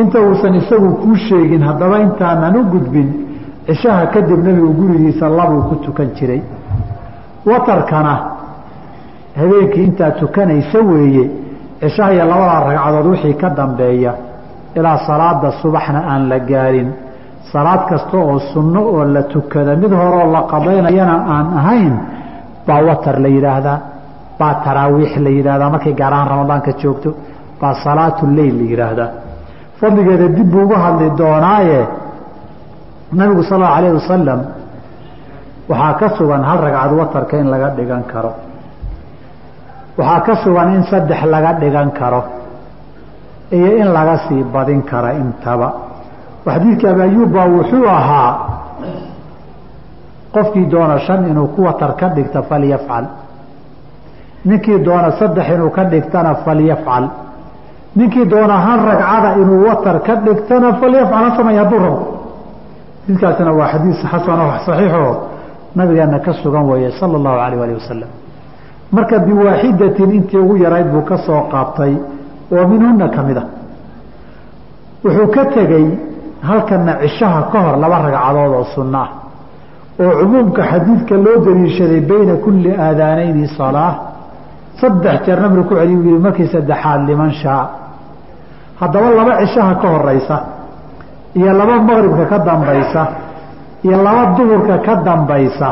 inta uusan isagu kuu sheegin haddaba intaanan u gudbin cishaha kadib nebigu gurigiisa labuu ku tukan jiray. Watarkana habeenkii intaa tukanaysa weeye cishaha iyo labadaa ragcadood wixii ka dambeeya ilaa salaada subaxna aan la gaarin. Salaad kasta oo sunno oo la tukada mid horeoo la qadaynayana aan ahayn baa watar la yidhaahdaa baa taraawiix la yidhahdaa markay gaar ahaan ramadaanka joogto baa salaatu leyl la yidhaahdaa fadligeeda dib buu uga hadli doonaaye. Nabigu sal allau alayh wasalam waxaa ka sugan hal ragcad watarka in laga dhigan karo. Waxaa ka sugan in saddex laga dhigan karo. Iyo in laga sii badin kara intaba. Xadiidka abi ayuub baa wuxuu ahaa qofkii doona shan inuu ku watar ka dhigta falyafcal. Ninkii doona saddex inuu ka dhigtana falyafcal ninkii doona hal ragcada inuu watar ka dhigtana falyafcal ha hadduu rabo. Xadiidkaasina waa xadiis xasano saxiixoo nabigeena ka sugan weeye sala allahu alayh alih wasalam marka biwaaxidatin intii ugu yarayd buu ka soo qaabtay oo minhuna ka mid a. Wuxuu ka tegey halkana cishaha ka hor laba ragcadood oo sunno ah oo cumuumka xadiidka loo daliishaday bayna kulli aadaanayni salaa saddex jeer nabigu ku celiy yihi markii saddexaad liman shaa. Haddaba laba cishaha ka horeysa iyo laba maqribka ka dambaysa iyo laba duhurka ka dambaysa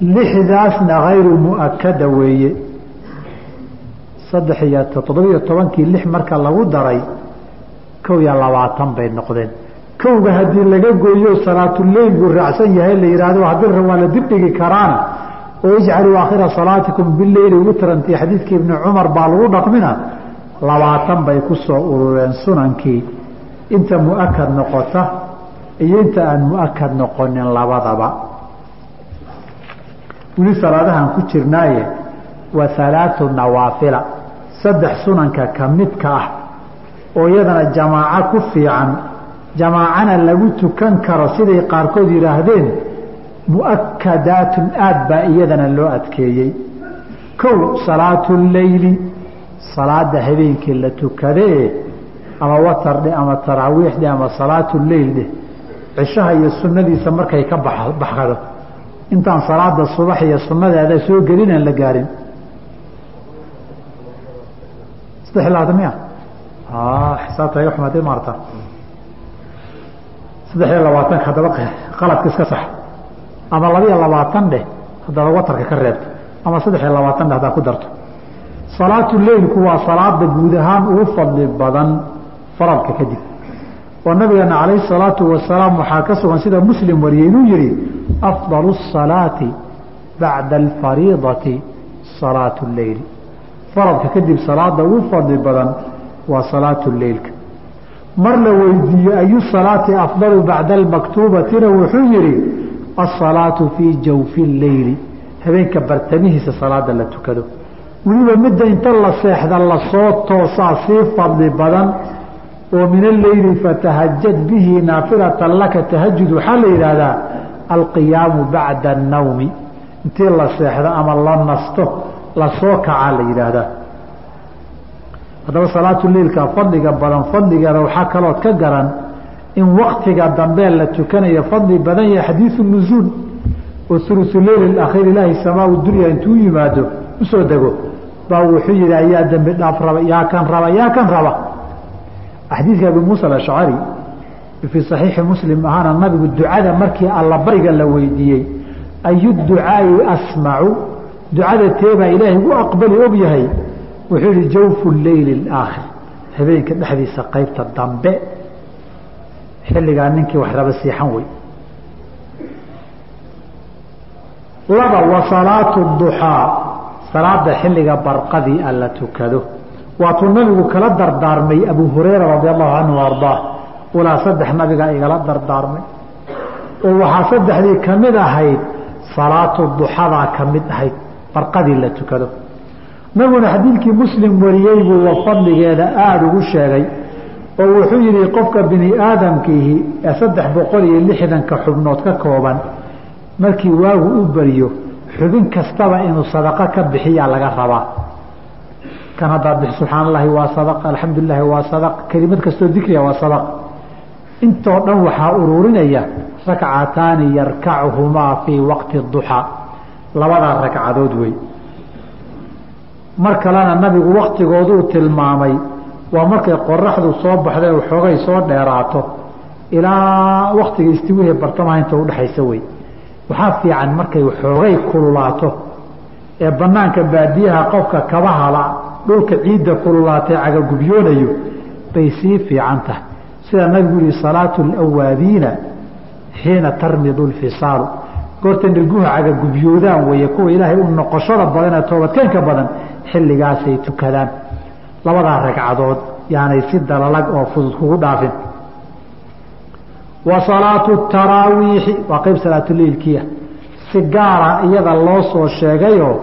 lixdaasna hayru mu'akada weeye. Saddex iyo toddobiyo tobankii lix marka lagu daray kow iyo labaatan bay noqdeen. Kowga haddii laga gooyo salaatuleyl buu raacsan yahay la yihahdo haddii waa la dibdhigi karaana oo ijcaluu aakhira salaatikum bileyli witrantii xadiidkii ibni cumar baa lagu dhaqmina labaatan bay ku soo urureen sunankii inta mu'akad noqota iyo inta aan mu'akad noqonin labadaba. Weli salaadahan ku jirnaaye waa halaatu nawaafila saddex sunanka ka midka ah oo iyadana jamaaco ku fiican. Jamaacana lagu tukan karo siday qaarkood yidhaahdeen mu'akadaatun aad baa iyadana loo adkeeyey. Kow salaatu leyli salaada habeenkii la tukadee ama watar ama taraawiix ama salaatu leyl dheh cishaha iyo sunnadiisa markay ka baxdo. Intaan salaada subax iyo sunnadeeda soo gelin aan la gaarin. Saddex labaatan miya? Xisaabta iga xumaatay maarta. Saddex iyo labaatanka haddaba qaladka iska sax ama labiyo labaatan dheh haddaad watarka ka reebto. Ama saddex iyo labaatan dheh haddaad ku darto. Salaatu leylku waa salaada guud ahaan ugu fadli badan faralka kadib oo nabigeena calayhi salaatu wasalaam waxaa ka sugan sida muslim wariyey inuu yihi afdalu الsalaati bacda alfariidati salaatu leyli faralka kadib salaada ugu fadli badan waa salaatu leylka mar la weydiiye ayu salaati afdalu bacda almaktuubatina? Wuxuu yihi asalaatu fii jawfi leyli habeenka bartamihiisa salaada la tukado weliba midda inta la seexda la soo toosaa sii fadli badan oo min alleyli fatahajad bihi naafilatan laka tahajud waxaa la yidhaahdaa alqiyaamu bacda annawmi intii la seexdo ama la nasto la soo kacaa la yidhaahdaa haddaba salaatu leilka fadliga badan fadligeeda waxaa kalood ka garan in waktiga dambee la tukanayo fadli badan yahay xadiidu nuzuul oo ulusu leyl akhiir ilaahi samaau dunya intuu yimaado u soo dego baa wuxuu yihi ayaa dembi dhaaf raba yaa kan raba yaa kan raba. Xadiidka abi muusa alashcari fii saxiixi muslim ahaana nabigu ducada markii alla bariga la weydiiyey ayu ducaai asmacu ducada teebaa ilaahay u aqbali og wuxuu yihi jawfu leyli alaakhir. Habeenka dhexdiisa qaybta dambe xilligaa ninkii wax raba siixan wey. Laba wa salaatu duxaa salaada xilliga barqadii a la tukado waatuu nabigu kala dardaarmay abu hurayra radi allahu canhu ardaa ulaa saddex nabigaa igala dardaarmay. Oo waxaa saddexdii ka mid ahayd salaatu duxadaa ka mid ahayd barqadii la tukado. Nabiguna xadiidkii muslim wariyey buu wa aada ugu sheegay oo wuxuu yihi qofka bini aadamkiihi ee saddex boqol iyo lixdanka xubnood ka kooban markii waagu u beriyo xubin kastaba inuu sadaqo ka bixiyaa laga rabaa. Kan haddaad bix subxaan waa sadaq alxamdulilahi waa sadaq kelimad kastoo dikriga waa sadaq. Intoo dhan waxaa ururinaya rakcataani yarkachumaa fii waqti duxaa labadaa ragcadood wey mar kalena nabigu waktigooduu tilmaamay waa markay qoraxdu soo baxday oo xoogay soo dheeraato ilaa waktiga istiwihe bartamaha inta udhexaysa wey waxaa fiican markay xoogay kululaato ee banaanka baadiyaha qofka kaba hala dhulka ciidda kululaatay cagagubyoonayo bay sii fiican tahay. Sida nabigu yihi salaatu lawaabiina xiina tarmidu lfisaalu. Goorta nirguha cagagubyoodaan weeye kuwa ilaahay u noqoshada badan ee toobadkeenka badan xilligaasay tukadaan labadaa ragcadood yaanay si dalalag oo fudud kugu dhaafin. Wa salaatu taraawiixi waa qeyb salaatuleilkiya si gaara iyada loo soo sheegayoo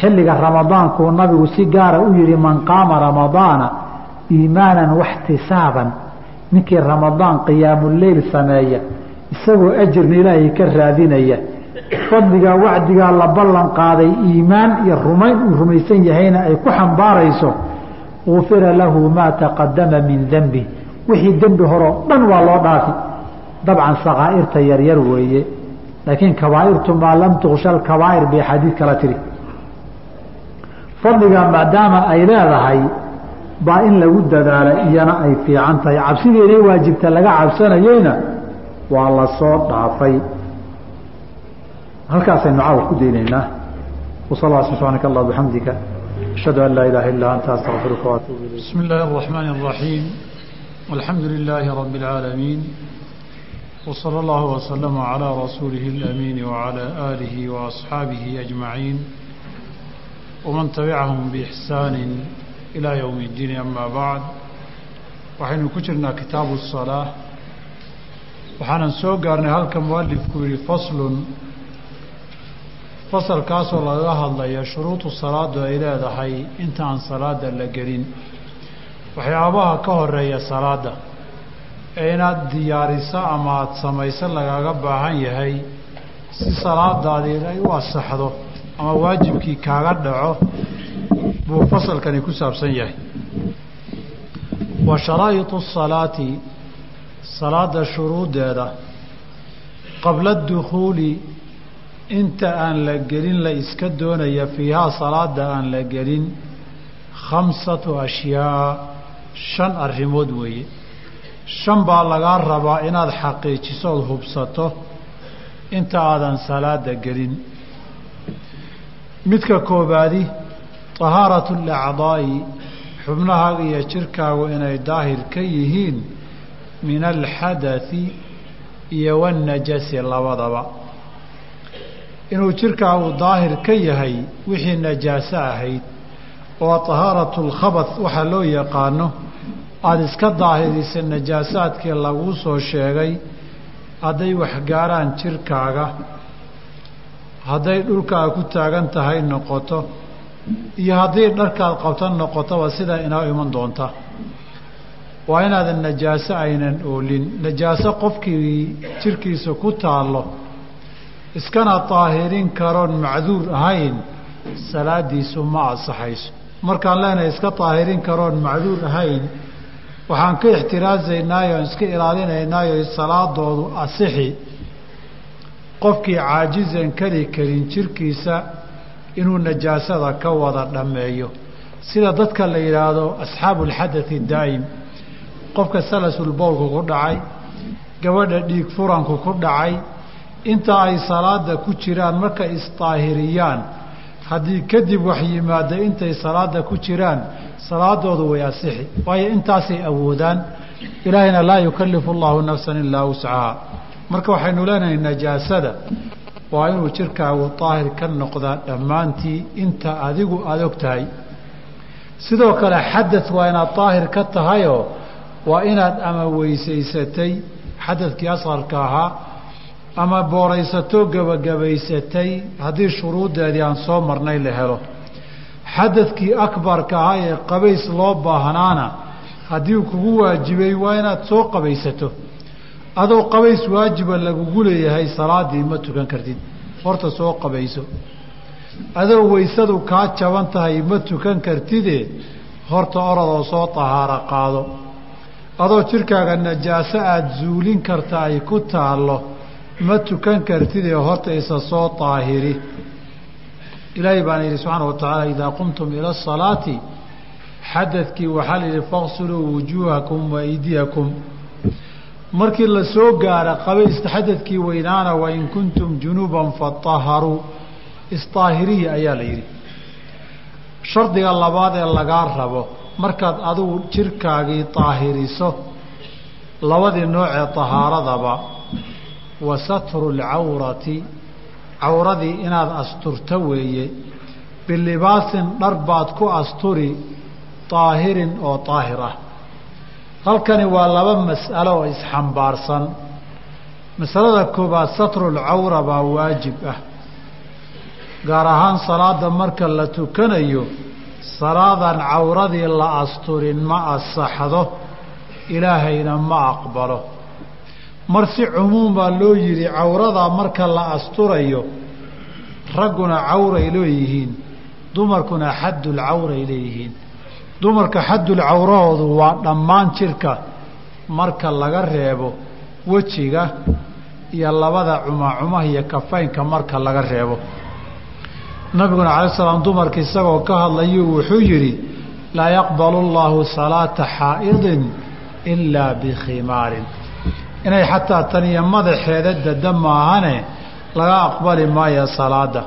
xilliga ramadaankuu nabigu si gaara u yihi man qaama ramadaana iimaanan waxtisaaban ninkii ramadaan qiyaamuleyl sameeya isagoo ajirna ilaahay ka raadinaya. Fadligaa wacdigaa la ballan qaaday iimaan iyo rumayn uu rumaysan yahayna ay ku xambaarayso gufira lahu maa taqadama min dembi wixii dembi horeo dhan waa loo dhaafi. Dabcan sakaa'irta yaryar weeye. Laakiin kabaa'irtu maa lam tuksha kabaa'ir bay xadiid kala tiri. Fadligaa maadaama ay leedahay baa in lagu dadaala iyana ay fiican tahay. Cabsideeday waajibta laga cabsanayeyna waa la soo dhaafay. Halkaasaynu caawa ku daynaynaa. Wasal subxaanaka allah bixamdika ashhadu an laa ilaaha illaa anta astaqfiruka waatuubu ilayk bismi illaahi araxmaani araxiim alxamdu lilaahi rabbi اlcaalamiin wsala allahu waslama calaa rasuulihi اlamiini wacalaa aalihi waasxaabihi ajmaciin waman tabicahum biixsaani ilaa yowmi اddiin ama bacd waxaynu ku jirnaa kitaabu الsalaa waxaanan soo gaarnay halka mualifku yihi faslun fasalkaasoo laga hadlaya shuruudu salaadu ay leedahay intaan salaada la gelin. Waxyaabaha ka horreeya salaada ee inaad diyaariso ama aada samayso lagaaga baahan yahay si salaadaadii ay u asaxdo ama waajibkii kaaga dhaco buu fasalkani ku saabsan yahay. Wa sharaa'idu salaati salaada shuruuddeeda qabla dukhuuli inta aan la gelin la iska doonaya fiihaa salaada aan la gelin khamsatu ashyaa shan arrimood weeye. Shan baa lagaa rabaa inaad xaqiijisood hubsato inta aadan salaada gelin. Midka koobaadi tahaaratu alacdaa'i xubnahaaga iyo jirkaagu inay daahir ka yihiin min alxadai iyo wannajasi labadaba inuu jirkaagu daahir ka yahay wixii najaaso ahayd oo tahaaratu lkhabat waxaa loo yaqaano aada iska daahirisa najaasaadkii laguu soo sheegay hadday waxgaaraan jirkaaga hadday dhulkaa ku taagan tahay noqoto iyo haddii dharkaad qabta noqotoba sidaa inoo iman doonta. Waa inaadan najaaso aynan oolin. Najaaso qofkii jirkiisa ku taallo iskana daahirin karoon macduur ahayn salaadiisu ma asaxayso markaan leenahay iska daahirin karoon macduur ahayn waxaan ka ixtiraasaynaayo on iska ilaalinaynaayo salaadoodu asixi. Qofkii caajizan keli karin jirkiisa inuu najaasada ka wada dhammeeyo. Sida dadka la yidhaahdo asxaabu alxadai daa'im qofka salasulbowlku ku dhacay gabadha dhiig furanku ku dhacay inta ay salaada ku jiraan markay isdaahiriyaan haddii kadib wax yimaada intay salaada ku jiraan salaadoodu way asixi waayo intaasay awoodaan. Ilaahayna laa yukallifu allahu nafsan ilaa wuscahaa marka waxaynu leenahay najaasada waa inuu jirkaagu daahir ka noqdaa dhammaantii inta adigu aada og tahay. Sidoo kale xadad waa inaad daahir ka tahayoo waa inaad ama weysaysatay. Xadadkii asqarka ahaa ama booraysato gebagabaysatay haddii shuruuddeedii aan soo marnay la helo. Xadadkii akbarka ahaa ee qabays loo baahnaana haddii kugu waajibay waa inaad soo qabaysato. Adoo qabays waajiba lagugu leeyahay salaadii ma tukan kartid. Horta soo qabayso. Adoo weysadu kaa jaban tahay ma tukan kartide horta orodoo soo tahaaro qaado. Adoo jidhkaaga najaaso aada zuulin karta ay ku taallo ma tukan kartidee horta isa soo daahiri ilaahay baana yidhi subxaana wa tacaala idaa qumtum ila asalaati xadadkii waxaa la yidhi faqsuluu wujuuhakum wa aydiyakum. Markii la soo gaara qabaysta xadadkii weynaana wain kuntum junuuban fataharuu isdaahiriya ayaa la yidhi. Shardiga labaad ee lagaa rabo markaad adigu jirkaagii daahiriso labadii noocee tahaaradaba wa satru lcawrati cawradii inaad asturto weeye bilibaasin dhar baad ku asturi daahirin oo daahir ah halkani waa laba mas'alo oo isxambaarsan. Masalada koobaad satrulcawra baa waajib ah. Gaar ahaan salaada marka la tukanayo salaadan cawradii la asturin ma asaxdo ilaahayna ma aqbalo mar si cumuum baa loo yidhi cawradaa marka la asturayo ragguna cawray leeyihiin dumarkuna xaddul cawray leeyihiin dumarka xaddul cawrahoodu waa dhammaan jidhka marka laga reebo wejiga iyo labada cumacumaha iyo kafaynka marka laga reebo. Nabiguna calay salaam dumarka isagoo ka hadlayuu wuxuu yidhi laa yaqbalu allaahu salaata xaa'idin ilaa bikhimaarin inay xataa tan iyo madaxeeda dada maahane laga aqbali maayo salaada.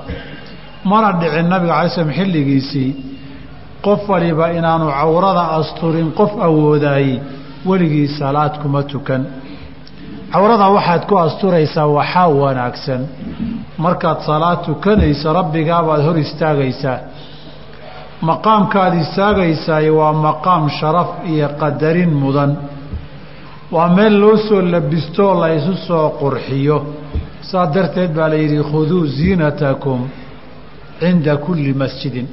Mana dhicin nabiga calay slam xilligiisii. Qof waliba inaanu cawrada asturin qof awoodaayey weligii salaad kuma tukan. Cawrada waxaad ku asturaysaa waxaa wanaagsan. Markaad salaad tukanayso rabbigaabaad hor istaagaysaa. Maqaamkaad istaagaysaay waa maqaam sharaf iyo qadarin mudan waa meel loo soo labistoo la isu soo qurxiyo. Saas darteed baa la yidhi khuduu ziinatakum cinda kulli masjidin.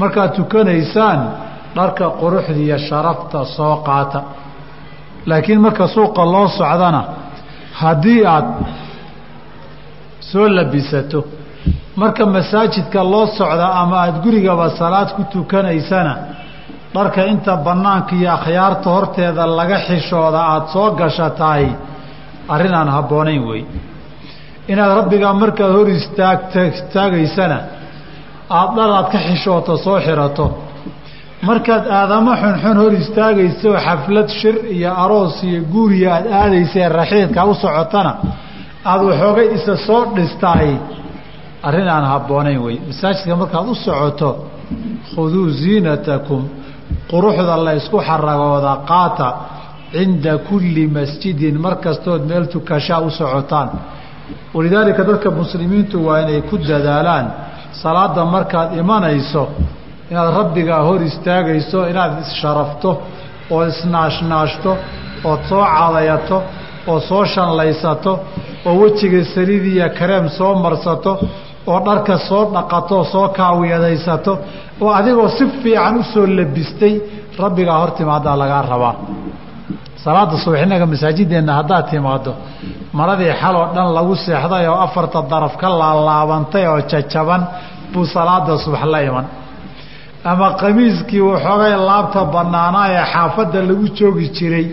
Markaad tukanaysaan dharka quruxda iyo sharafta soo qaata. Laakiin marka suuqa loo socdana haddii aad soo labisato marka masaajidka loo socda ama aada gurigaba salaad ku tukanaysana dharka inta bannaanka iyo akhyaarta horteeda laga xishooda aada soo gashatahay arrin aan habboonayn wey inaad rabbigaa markaad hor istaagta istaagaysana aada dhar aad ka xishooto soo xirato. Markaad aadamo xunxun hor istaagayso xaflad shir iyo aroos iyo guuriya aada aadaysa ee raxiidka u socotana aada waxoogay isa soo dhistaay arrin aan habboonayn wey masaajidka markaad u socoto khuduu ziinatakum quruxda la ysku xaragooda qaata cinda kulli masjidin mar kastood meel tukashaa u socotaan. Walidaalika dadka muslimiintu waa inay ku dadaalaan salaada markaad imanayso inaad rabbigaa hor istaagayso inaad issharafto oo isnaashnaashto ood soo cadayato oo soo shanlaysato oo wejiga saliidiya kareem soo marsato oo dharka soo dhaqato soo kaawiyadaysato oo adigoo si fiican u soo labistay rabbigaa hor timaadaa lagaa rabaa. Salaada subax innaga masaajideenna haddaad timaado maradii xaloo dhan lagu seexday oo afarta daraf ka laalaabantay oo jajaban buu salaada subax la iman. Ama qamiiskii waxoogay laabta bannaanaa ee xaafadda lagu joogi jiray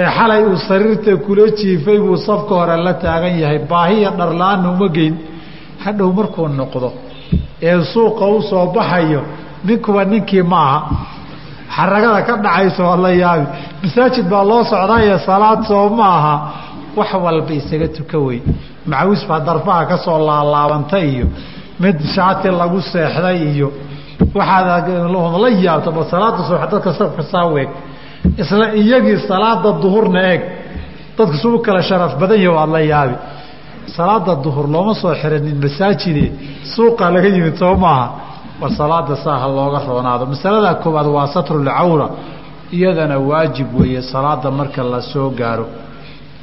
ee xalay uu sariirta kula jiifay buu safka hore la taagan yahay baahiya dharla-aanna uma geyn hadhow markuu noqdo ee suuqa u soo baxayo ninkuba ninkii ma aha xaragada ka dhacaysa waa la yaabi. Masaajid baa loo socdayo salaad soo ma aha wax walba isaga tuka wey macawis baa darfaha ka soo laalaabantay iyo mid shaati lagu seexday iyo waxaad la yaabto ba salaada subax dadka safka saaweeg isla iyagii salaada duhurna eeg. Dadka suu kala sharaf badan yahi waad la yaabi salaada duhur looma soo xiranin masaajide suuqaa laga yimid soo maaha. War salaada saa ha looga roonaado. Masalada koowaad waa satrulcawra iyadana waajib weeye salaada marka la soo gaaro.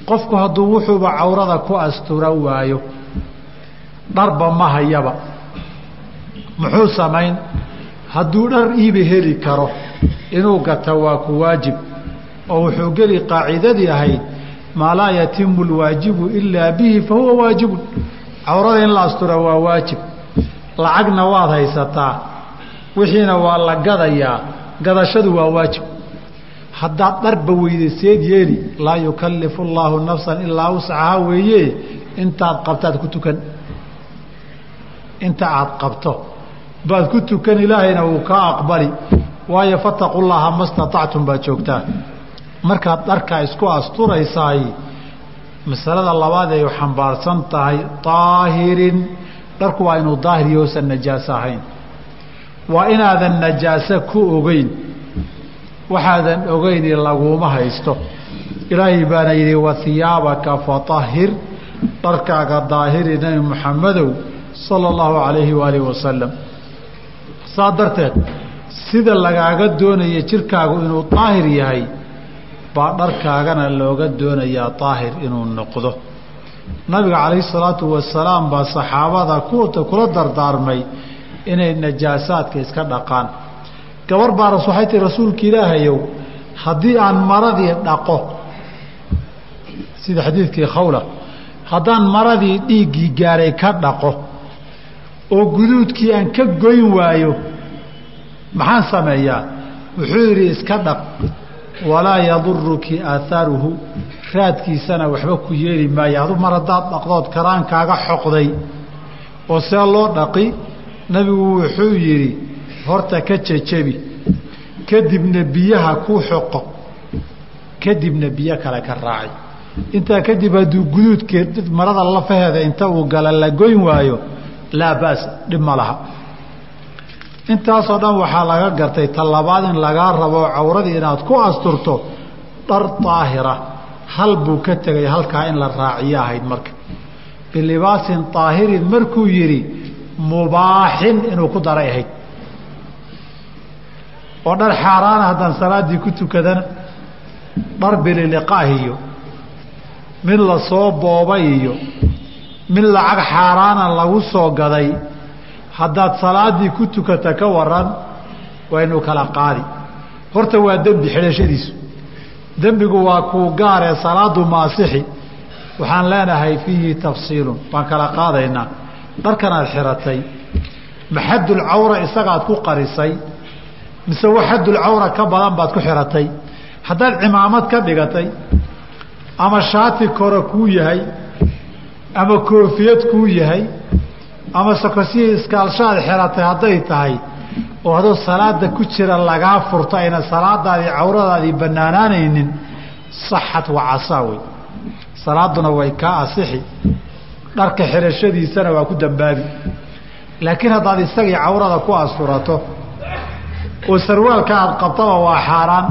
Qofku hadduu wuxuuba cawrada ku astura waayo dharba ma hayaba. Muxuu samayn? Hadduu dhar iiba heli karo inuu gata waa ku waajib. Oo wuxuu geli qaacidadii ahayd maa laa yatimu lwaajibu ilaa bihi fa huwa waajibun. Cawrada in la astura waa waajib. Lacagna waad haysataa wixiina waa la gadayaa gadashadu waa waajib. Haddaad dharba weydayseed yeeli laa yukallifu allaahu nafsan ilaa wuscahaa weeye intaad qabtaad ku tukan. Inta aad qabto baad ku tukan ilaahayna wuu kaa aqbali. Waayo fataqu llaha ma staطactum baad joogtaa markaad dharkaa isku asturaysaay masalada labaad ay xambaarsan tahay daahirin dharku waa inuu daahir yoosan najaaso ahayn. Waa inaadan najaaso ku ogeyn. Waxaadan ogeyni laguma haysto. Ilaahay baana yidhi wahiyaabaka faطahir dharkaaga daahiri nebi muxamedow sala allahu calayhi waalihi wasalam saa darteed sida lagaaga doonaya jirkaagu inuu daahir yahay baa dharkaagana looga doonayaa daahir inuu noqdo. Nabiga calayhi salaatu wasalaam baa saxaabada kuwata kula dardaarmay inay najaasaadka iska dhaqaan. Gabar baa waxay tii rasuulka ilaahayow haddii aan maradii dhaqo sida xadiidkii khawla haddaan maradii dhiiggii gaaray ka dhaqo oo guduudkii aan ka goyn waayo maxaan sameeyaa? Wuxuu yidhi iska dhaq walaa yaduruki aahaaruhu raadkiisana waxba ku yeeli maayo. Adu mar haddaad dhaqdood karaankaaga xoqday oo see loo dhaqi nabigu wuxuu yidhi horta ka jejebi kadibna biyaha ku xoqo. Kadibna biyo kale ka raaci intaa kadib hadduu guduudkee marada lafaheeda inta uu gala la goyn waayo laa baas dhib ma laha intaasoo dhan waxaa laga gartay talabaad in lagaa rabo cawradii inaad ku asturto dhar daahira hal buu ka tegay halkaa in la raaciyo ahayd marka. Bilibaasin daahirin markuu yidhi mubaaxin inuu ku daray ahayd. Oo dhar xaaraana haddaan salaaddii ku tukadana dhar bililiqaah iyo mid la soo boobay iyo mid lacag xaaraana lagu soo gaday haddaad salaaddii ku tukata ka waran waa inuu kala qaadi. Horta waa dembi xidhashadiisu. Dembigu waa kuu gaaree salaadu maasixi. Waxaan leenahay fiihi tafsiilun. Waan kala qaadaynaa. Dharkanaad xiratay maxadulcawra isagaad ku qarisay mise waxadulcawra ka badan baad ku xiratay. Haddaad cimaamad ka dhigatay ama shaati kore kuu yahay ama koofiyad kuu yahay ama sokosihii iskaalshaad xiratay hadday tahay oo adoo salaada ku jira lagaa furto ayna salaadaadii cawradaadii bannaanaanaynin saxat wacasaa wey. Salaaduna way kaa asixi. Dharka xirashadiisana waa ku dambaabi. Laakiin haddaad isagii cawrada ku asturato oo sarwaalka aad qabtaba waa xaaraan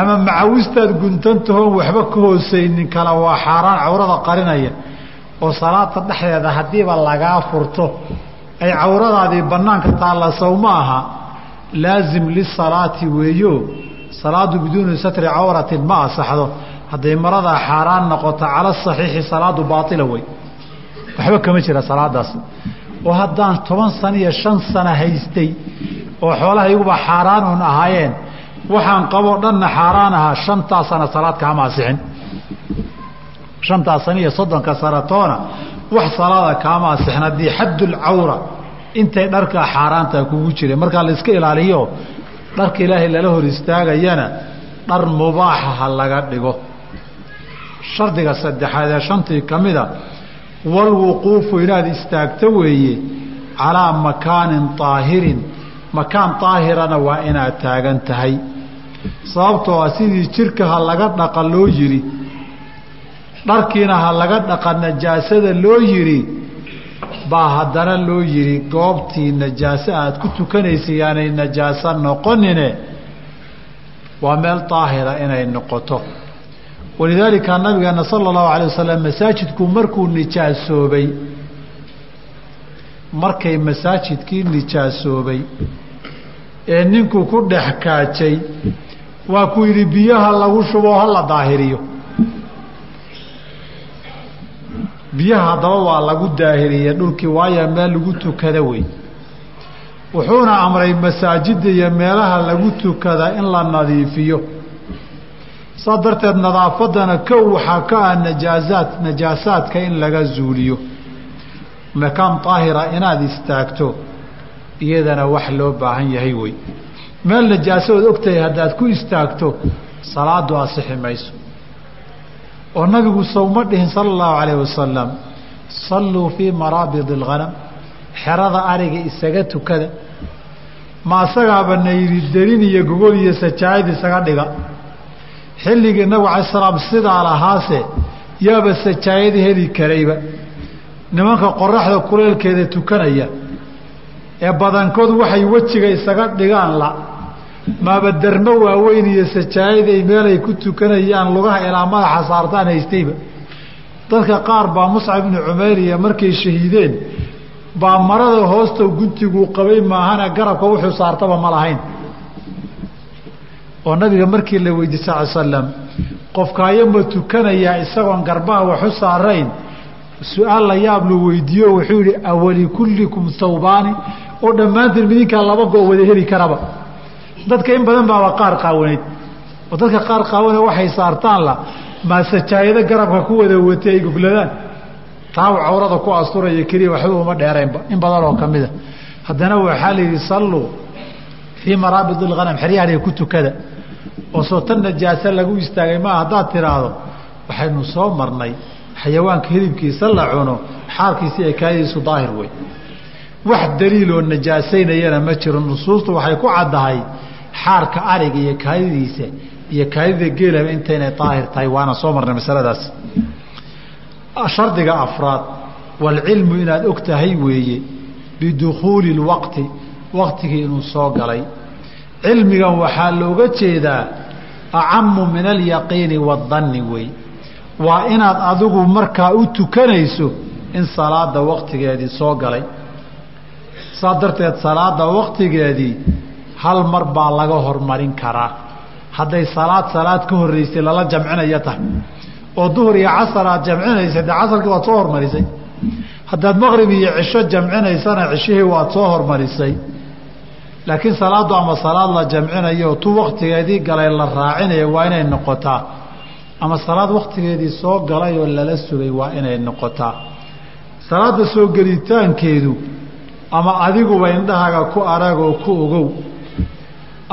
ama macawistaad guntantahoon waxba ka hoosaynin kala waa xaaraan cawrada qarinaya oo salaada dhexdeeda haddiiba lagaa furto ay cawradaadii bannaanka taalla sow ma aha laasim lisalaati weeyo salaadu biduuni satri cawratin ma asaxdo. Hadday maradaa xaaraan noqoto cala saxiixi salaadu baaila wey. Waxba kama jira salaadaas. Oo haddaan toban sano iyo shan sano haystay oo xoolaha iguba xaaraanuun ahaayeen waxaan qaboo dhanna xaaraan ahaa shantaa sano salaad kaama asixin shantaa sano iyo soddonka sanatoona wax salaada kaama asixin haddii xaddulcawra intay dharkaa xaaraantaa kugu jireen markaa la iska ilaaliyo dharka ilaahay lala hor istaagayana dhar mubaaxa ha laga dhigo shardiga saddexaad ee shantii ka mida walwuquufu inaad istaagto weeye calaa makaanin daahirin makaan daahirana waa inaad taagan tahay sababtoo ah sidii jirka ha laga dhaqa loo yidhi dharkiina ha laga dhaqa najaasada loo yidhi baa haddana loo yidhi goobtii najaaso aad ku tukanaysa yaanay najaaso noqonine waa meel daahira inay noqoto. Walidaalika nabigeena sala allahu alay wasalam masaajidku markuu nijaasoobay markay masaajidkii nijaasoobay ee ninkuu ku dhex kaajay waa ku yidhi biyaha lagu shubo hala daahiriyo biyaha haddaba waa lagu daahiriye dhulkii waayo meel lagu tukada wey wuxuuna amray masaajidda iyo meelaha lagu tukada in la nadiifiyo. Saa darteed nadaafaddana kow waxaa ka ah najaasaad najaasaadka in laga zuuliyo. Makaan daahira inaad istaagto iyadana wax loo baahan yahay wey meel najaasood ogtahay haddaad ku istaagto salaadu asixi mayso oo nabigu sowma dhihin sala allahu calayh wasalam salluu fii maraabid alghanam. Xerada ariga isaga tukada. Ma asagaaba na yidhi derin iyo gogol iyo sajaayad isaga dhiga. Xilligii nabigu alay salaam sidaa lahaase yaaba sajaayad heli karayba. Nimanka qoraxda kuleelkeeda tukanaya ee badankood waxay wejiga isaga dhigaan la maaba dermo waaweyn iyo sajaayad ay meelay ku tukanayaan lugaha ilaa madaxa saartaan haystayba. Dadka qaar baa muscab ibnu cumeyriya markay shahiideen baa marada hoosta guntiguu qabay maahana garabka wuxuu saartaba ma lahayn. Oo nabiga markii la weydiye sal l slam qofkaayo ma tukanayaa isagoon garbaha waxu saarayn. Su'aal la yaab lu weydiiyo wuxuu yihi awalikullikum thawbaani oo dhammaantiin midinkaa laba goo wada heli karaba dadka in badan baaba qaar qaawanayd. Oo dadka qaar qaawana waxay saartaan la maa sajaayado garabka ku wada watay ay gogladaan? Taa cawrada ku asturaya keliya waxba uma dheeraynba in badan oo ka mida haddana waxaa la yidhi salluu fii maraabid ilghanam xeryahaha ku tukada. Oo soo najaase lagu istaagay maa haddaad tiraahdo waxaynu soo marnay. Xayawaanka hilibkiisa la cuno xaalkiisi ay kaadidiisu daahir wey wax daliiloo najaasaynayana ma jiro nusuustu waxay ku caddahay xaarka ariga iyo kaadidiisa iyo kaadida geelaba intaynay daahir tahay waana soo marnay masaladaas. Shardiga afraad walcilmu inaad og tahay weeye bidukhuuli lwaqti waqtigii inuu soo galay. Cilmigan waxaa looga jeedaa acamu min alyaqiini wadanni wey waa inaad adigu markaa u tukanayso in salaada waqtigeedii soo galay. Saa darteed salaada waqtigeedii hal mar baa laga hormarin karaa. Hadday salaad salaad ka horreysay lala jamcinayo tahay. Oo duhur iyo casar aad jamcinaysa dee casarkii waad soo hormarisay. Haddaad maqrib iyo cisho jamcinaysana cishihii waad soo hormarisay. Laakiin salaaddu ama salaad la jamcinayo tu waktigeedii galay la raacinayo waa inay noqotaa. Ama salaad waktigeedii soo galay oo lala sugay waa inay noqotaa. Salaada soo gelitaankeedu ama adiguba indhahaaga ku arag oo ku ogow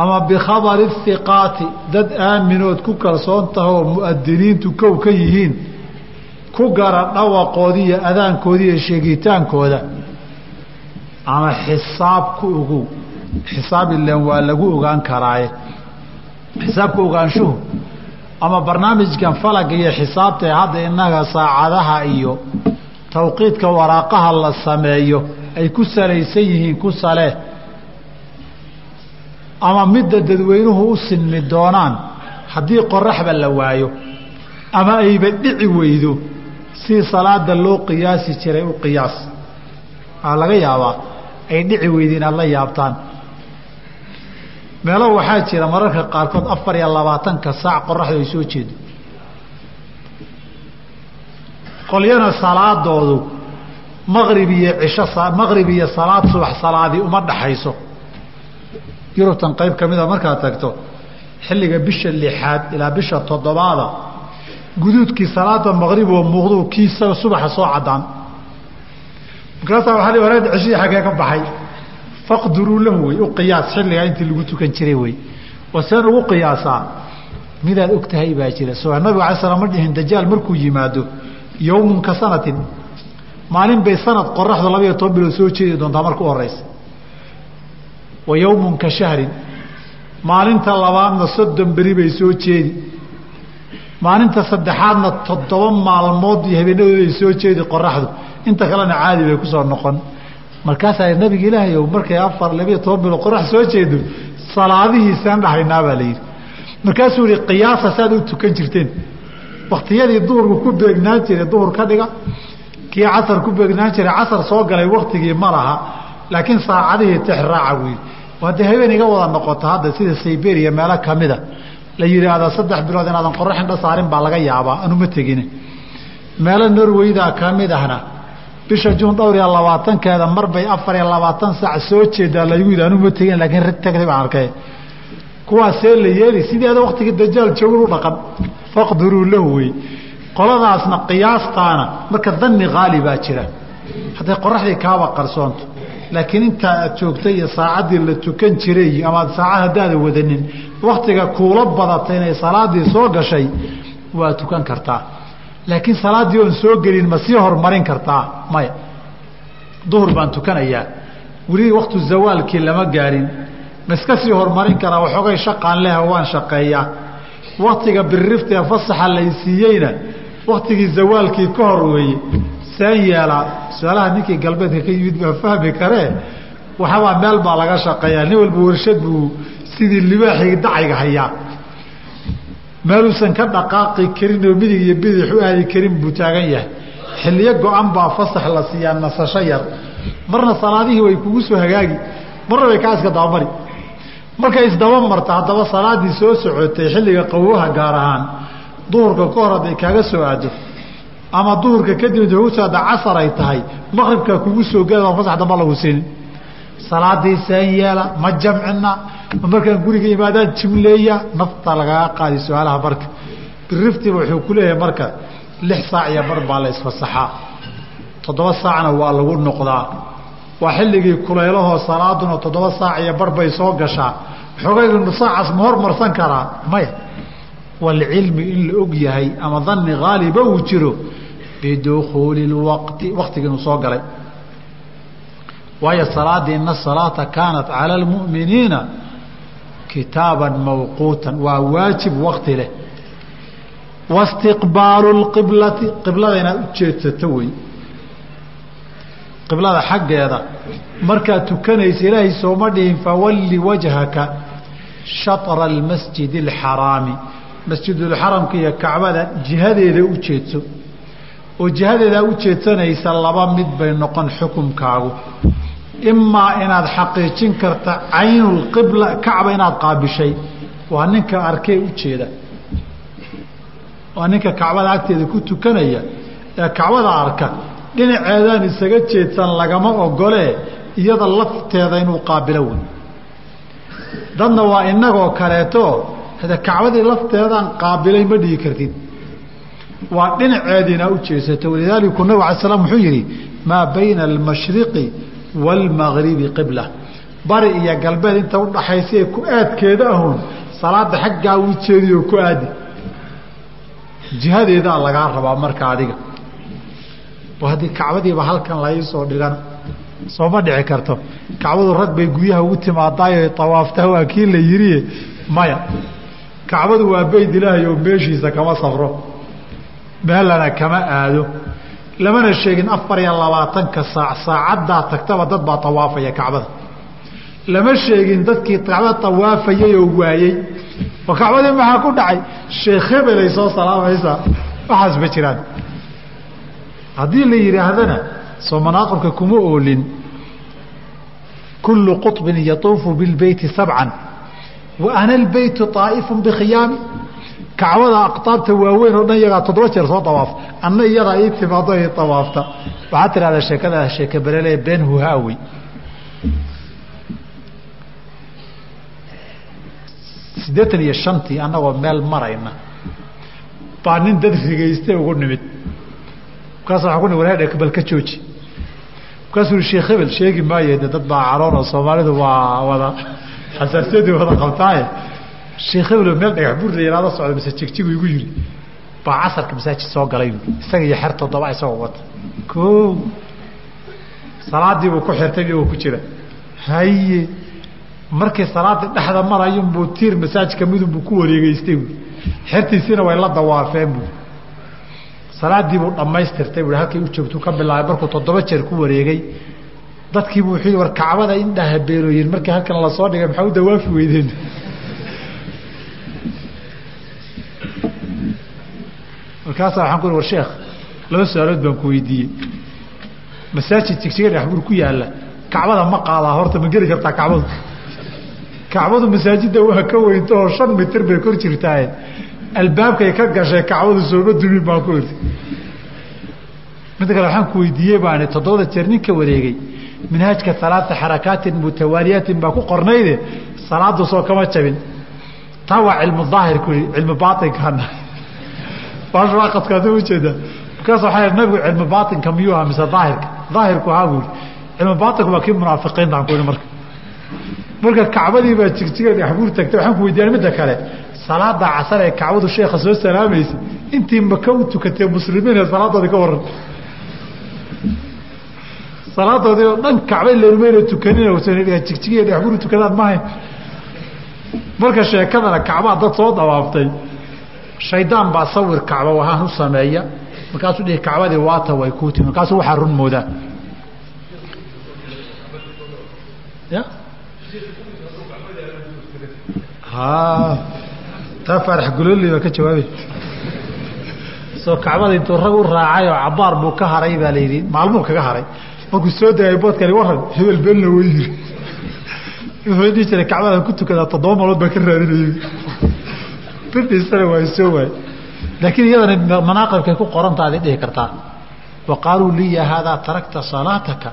ama bikhabari hiqaati dad aaminood ku kalsoon taha oo mu'adiniintu kow ka yihiin ku gara dhawaqoodii iyo adaankoodii iyo sheegitaankooda. Ama xisaab ku ogow xisaab ilan waa lagu ogaan karaaye. Xisaabka ogaanshuhu. Ama barnaamijkan falaga iyo xisaabta ee hadda innaga saacadaha iyo tawqiidka waraaqaha la sameeyo ay ku salaysan yihiin ku salee ama midda dadweynuhu u sinmi doonaan haddii qoraxba la waayo ama ayba dhici weydo si salaada loo qiyaasi jiray u qiyaas. Waxaa laga yaabaa ay dhici weyda inaad la yaabtaan. Meelo waxaa jira mararka qaarkood afar iyo labaatanka saac qoraxdu ay soo jeedo. Qolyana salaadoodu maqrib iyo cisho maqrib iyo salaad subax salaadii uma dhaxayso yurubtan qayb ka mida markaad tagto xilliga bisha lixaad ilaa bisha toddobaada guduudkii salaada maqrib oo muuqdu kii subaxa soo cadaan markaasaa waxaa l wareed ceshihii xaggee ka baxay. Faqduruu lahu wey u qiyaas xilligaa intii lagu tukan jiray wey seen ugu qiyaasaa midaad og baa jira. Soo nabiga alay slam ma dhihin dajaal markuu yimaado yowmun ka sanatin maalin bay sanad qoraxdu labaiyo toban bilood soo jeedi doontaa marka u horeysa wa yowmun ka shahrin. Maalinta labaadna soddon beri bay soo jeedi. Maalinta saddexaadna toddoba maalmood iyo habeenadooday soo jeedi qoraxdu inta kalena caadi bay ku soo noqon. Markaasaa nabiga ilaahay ow markay afar labiiyo toban bilood qorax soo jeedo salaadihiisaan dhahaynaa baa la yidhi. Markaasuu yihi qiyaasa saad u tukan jirteen. Waktiyadii duhurku ku beegnaan jiray duhur ka dhiga kii casar ku beegnaan jiray casar soo galay waktigii ma laha laakiin saacadihii tixraaca yidhi hadee habeen iga wada noqoto hadda sida sayberia meelo kamida la yidhaahda saddex bilood inaadan qorax indha saarin baa laga yaabaa anuma tegin. Meelo norweyda ka mid ahna bisha juun dhowr iyo labaatankeeda marbay afar iyo labaatan saac soo jeedaa laygu yidhi anuma tegin laakiin tagtay baan arkay. Kuwaasee la yeeli sideeda waktigii dajaal joogin u dhaqan faqduruu lahu wey qoladaasna qiyaastaana marka danni haali baa jira. Hadday qoraxdii kaaba qarsoonto laakiin intaa joogtay iyo saacaddii la tukan jiray ama saacad haddaada wadanin waktiga kuula badata inay salaadii soo gashay waa tukan kartaa. Laakiin salaaddii oon soo gelin ma sii horumarin kartaa? Maya. Duhur baan tukanayaa weli waktu zawaalkii lama gaarin. Ma iska sii horumarin karaa? Waxoogay shaqaan leha waan shaqeeyaa waktiga biririfta ee fasaxa lay waktigii zawaalkii ka hor weeye saan yeelaa su'aalaha ninkii galbeedka ka yimid baa fahmi karee waxabaa meel baa laga shaqeeyaa. Nin walba warshad buu sidii libaaxii dacayga hayaa. Meeluusan ka dhaqaaqi karin oo midig iyo bidix u aadi karin buu taagan yahay. Xilliyo go-an baa fasax la siiyaa nasasho yar. Marna salaadihii way kugu soo hagaagi. Marna way kaa iska dabamari. Markay isdaba marta haddaba salaadii soo socotay xilliga qawoha gaar ahaan duhurka ka hor hadday kaaga soo aado ama duhurka kadib aada casar ay tahay maqribkaa kugu soo gada fasax damba lagu siinin salaadii saan yeela ma jamcina ma markaan guriga imaadaan jimleeya nafta lagaga qaadi su'aalaha marka. Biriftiiba wuxuu ku leeyahay marka lix saac iyo bar baa la isfasaxaa toddoba saacna waa lagu noqdaa. Waa xilligii kuleylahoo salaaduna toddoba saac iyo bar bay soo gashaa. Xoogaygu saacaas ma hormarsan karaa maya. Walcilmi in la og yahay ama danni haaliba uu jiro bidukuuli lwaqti waktiga inuu soo galay. Waayo salaadii ina salaata kaanat cala almu'miniina kitaaban mawquutan waa waajib wakti leh. Wastiqbaalu lqiblati qiblada inaad u jeedsato wey qiblada xaggeeda markaad tukanaysa ilaahay sooma dhihin fawalli wajhaka shatra almasjidi alxaraami. Masjidulxaramka iyo kacbada jihadeeda u oo jihadeedaa u jeedsanaysa laba mid bay noqon xukumkaagu. Imaa inaad xaqiijin karta caynulqibla kacba inaad qaabishay. Waa ninka arkee u jeeda. Waa ninka kacbada agteeda ku tukanaya. Ee kacbada arka dhinaceedaan isaga jeedsan lagama ogolee iyada lafteeda inuu qaabilo wey dadna waa inagoo kaleeto kacbadii lafteedaan qaabilay ma dhigi kartid waa dhinaceediina u jeesato. Walidaalika nabig ala slam wuxuu yidhi maa bayna almashriqi waalmagribi qibla. Bari iyo galbeed inta udhaxaysa ee ku aadkeeda ahun salaada xaggaa u jeediyo ku aadi. Jihadeedaa lagaa rabaa marka adiga. Haddii kacbadiiba halkan laisoo dhigan sooma dhici karto. Kacbadu rag bay guryaha ugu timaadaayo awaaftaa waa kii la yidhi maya kacbadu waa bayd ilaahay oo meeshiisa kama safro meelana kama aado. Lamana sheegin afar iyo labaatanka saac saacaddaa tagtaba dad baa awaafaya kacbada. Lama sheegin dadkii kacbada awaafayay oo waayey oo kacbadii maxaa ku dhacay? Sheekh hebelay soo salaamaysaa waxaas ma jiraan. Haddii la yidhaahdana soo manaaqibka kuma oolin. Kullu quطbin yatuufu bilbeyti sabcan. Wa ana lbeytu طaa'ifu bikhiyaami kacbada aqtaabta waaweyn oo dhan iyagaa toddoba jeer soo awaaf anna iyadaa ii timaado i awaafta waxaad tidhahdaa sheekadaas sheeke berele been huhaawey siddeetan iyo shantii annagoo meel marayna. Baa nin dad rigayste ugu nimid. Markaas waa ku warhadhe bal ka jooji. Markaasuu i sheekh hebel sheegi maaye dad baa caroon oo soomaalidu waa wada xasaasiyadii wada qabtaaye sheekh hebeloo meel dhagax buur la yihahdo socda mise jigjigu igu yidhi. Baa casarka masaajid soo galay. Isaga iyo xer toddoba isagoo wata ko salaadiibuu ku xirtay iyagoo ku jira. Haye markii salaadii dhexda marayunbuu tiir masaajidka midunbuu ku wareegeystay buui xertiisiina way la dawaafeen buui salaadiibuu dhammaystirtay bui halkay u joogtuu ka bilaabay markuu toddoba jeer ku wareegay. Dadkiibu wuxuu war kacbada indhaha beelooyin markii halkan la soo dhigay maxaa u dawaafi weydeen markaasa waxaan ku war sheekh laba su'aalood baan ku weydiiyey. Masaajid jigjiga dhexbuur ku yaalla kacbada ma qaadaa horta ma geli kartaa kacbadu. Kacbadu masaajidda waa ka weynta oo shan mitir bay kor jirtaaye. Albaabkay ka gashay kacbadu sooma dumin baan ku irti midda kale waxaan ku weydiiyey baani toddobada jeer ninka wareegay minhaajka alaata xarakaatin mutawaaliyaatin baa ku qornayde salaadu soo kama jabin. Taa waa cilmu daahir ku cilmu baainkaana baashaqadkaasa ujeeda markaas waxaa nabigu cilmu baainka miyuu aha mise daahirka? Daahirku ahaa buu yii cilmu baatilku waa kii munaafiqiinta aan ku marka. Marka kacbadii baa jigjiga dhexbuur tagtay waxaan ku weydiiyaan midda kale salaada casar ee kacbadu sheekha soo salaamaysay intii maka u tukatee muslimiin ee salaadoodii ka waran salaadoodii oo dhan kacba lerumayna tukanin jigjigiiyo dhexbuur tukadaan maahayn. Marka sheekadana kacbaa dad soo dawaaftay shaydaan baa sawir kacba wahaan u sameeya. Markaasuu dhihi kacbadii waata way kuu timi markaasuu waxaa run moodaa. Taa faarax guloli baa ka jawaabay. Soo kacbada intuu rag u raacay oo cabaar buu ka haray baa la yidhi maalmuu kaga haray. Markuu soo degay boodkani waran hebel beenna way yiri wuxuu dhihi jiray kacbadan ku tukadaa toddoba malood baa ka raadinayay birdiisana waa soo waay laakiin iyadana manaaqibkay ku qoranta aday dhihi kartaa. Wa qaaluu liya haadaa tarakta salaataka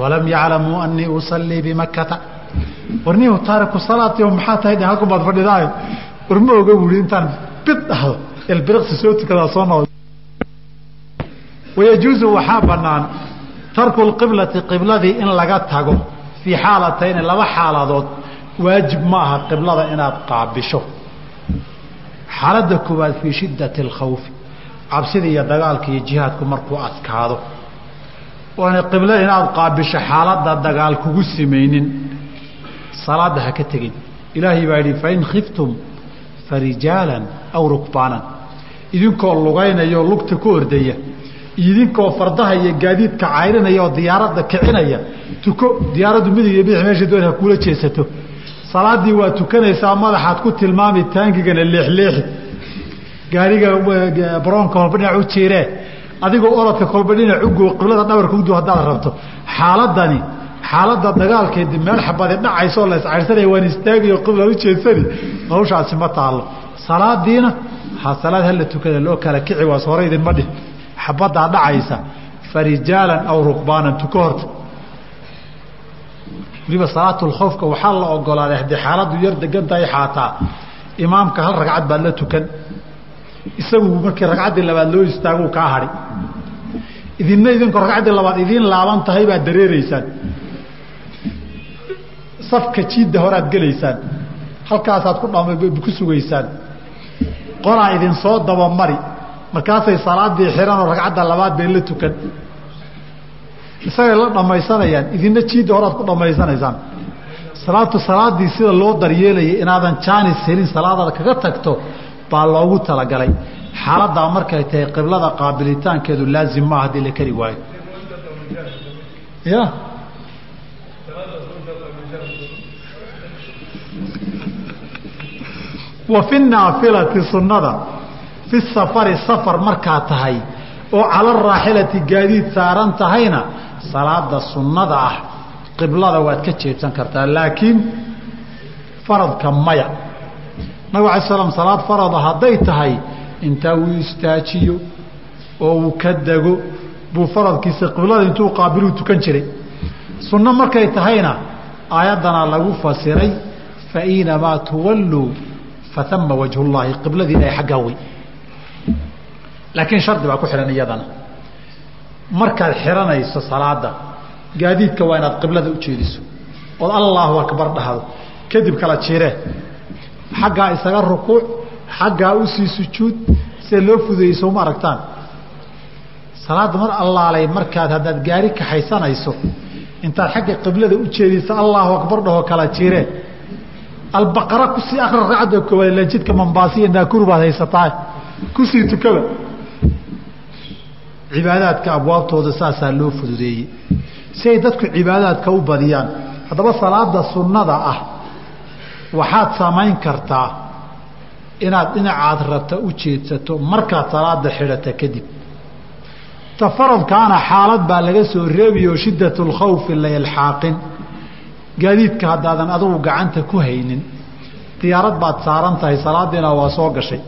walam yaclamuu anii usallii bimakkata warnihu taariku salaati maxaa tahay de halku baad fadhidaay war oga wuri intaan bid dhahdo elbiriqsi soo tukadaa soo noqdo. Wayajuusu waxaa banaan tarku lqiblati qibladii in laga tago fii xaalatayni laba xaaladood. Waajib ma aha qiblada inaad qaabisho xaaladda koowaad fii shiddati alkhawfi cabsida iyo dagaalka iyo jihaadku markuu adkaado. Waana qiblada inaad qaabisho xaaladda dagaal kugu samaynin salaada ha ka tegin. Ilaahay baa yidhi fain khiftum farijaalan aw rukbaanan. Idinkoo lugaynaya oo lugta ku ordaya idinkoo fardaha iyo gaadiidka cayrinaya oo diyaaradda kicinaya tuko diyaaraddu midig iyo bidix meesha doon kuula jeesato salaaddii waa tukanaysaa madaxaad ku tilmaami taangigana leexleexi gaariga baroonka kolba dhinac u jiiree adigoo orodka kolba dhinac ugo qiblada dhabarka udu haddaad rabto. Xaaladani xaaladda dagaalkeedi meel xabadi dhacaysaoo la iscaydhsanaya waan istaagayo qibla u jeedsani hawshaasi ma taalo salaadiina ha salaad hala tukada loo kala kici waas hore idinma dhih. Xabaddaa dhacaysa. Farijaalan aw rukbaanan tuko horta waliba salaatulkhowfka waxaa la ogolaaday haddii xaaladdu yar degan tahay xaataa imaamka hal ragcad baad la tukan. Isagu markii ragcaddii labaad loo istaagu kaa hadhi idinna idinkoo ragcaddii labaad idiin laaban tahay baad dareereysaan safka jiidda horaad gelaysaan. Halkaasaad ku dham ku sugaysaan. Qolaa idin soo dabamari markaasay salaadii xiranoo ragcadda labaad bay la tukan isagay la dhammaysanayaan idinna jiidda horaad ku dhammaysanaysaan salaatu salaadii sida loo daryeelayay inaadan jaanis helin salaadaad kaga tagto baa loogu talagalay. Xaaladdaa markay tahay qiblada qaabilitaankeedu laazim maaha haddii la keri waayo. Ya wa fi naafilati sunnada fi safari safar markaa tahay oo cala raaxilati gaadiid saaran tahayna salaada sunnada ah qiblada waad ka jeedsan kartaa laakiin faradka maya. Nabig alay slam salaad farada hadday tahay intaa uu istaajiyo oo uu ka dego buu faradkiisa qiblada intuu qaabiluu tukan jiray. Sunno markay tahayna aayaddana lagu fasiray fainamaa tuwalluu faama wajhu llaahi qibladii ilahay xaggaa wey laakiin shardi baa ku xidhan iyadana markaad xiranayso salaada gaadiidka waa inaad qiblada u jeediso. Ood allaahu akbar dhahdo. Kadib kala jiree xaggaa isaga rukuuc xaggaa u sii sujuud sida loo fudeeyey sooma aragtaan. Salaadda mar allaalay markaad haddaad gaari kaxaysanayso intaad xagga qiblada u jeediso allaahu akbar dhahoo kala jiree albaqara ku sii akri ragcadda koowaad ila jidka mambaasiya naakuru baad haysataa ku sii tukada cibaadaadka abwaabtooda saasaa loo fududeeyey. Si ay dadku cibaadaadka u badiyaan haddaba salaada sunnada ah waxaad samayn kartaa inaad dhinacaad rabta u jeedsato markaad salaada xidhata kadib. Ta faradkaana xaalad baa laga soo reebiyo shiddat lkhawfi la ilxaaqin gaadiidka haddaadan adugu gacanta ku haynin diyaarad baad saaran tahay salaadiina waa soo gashay.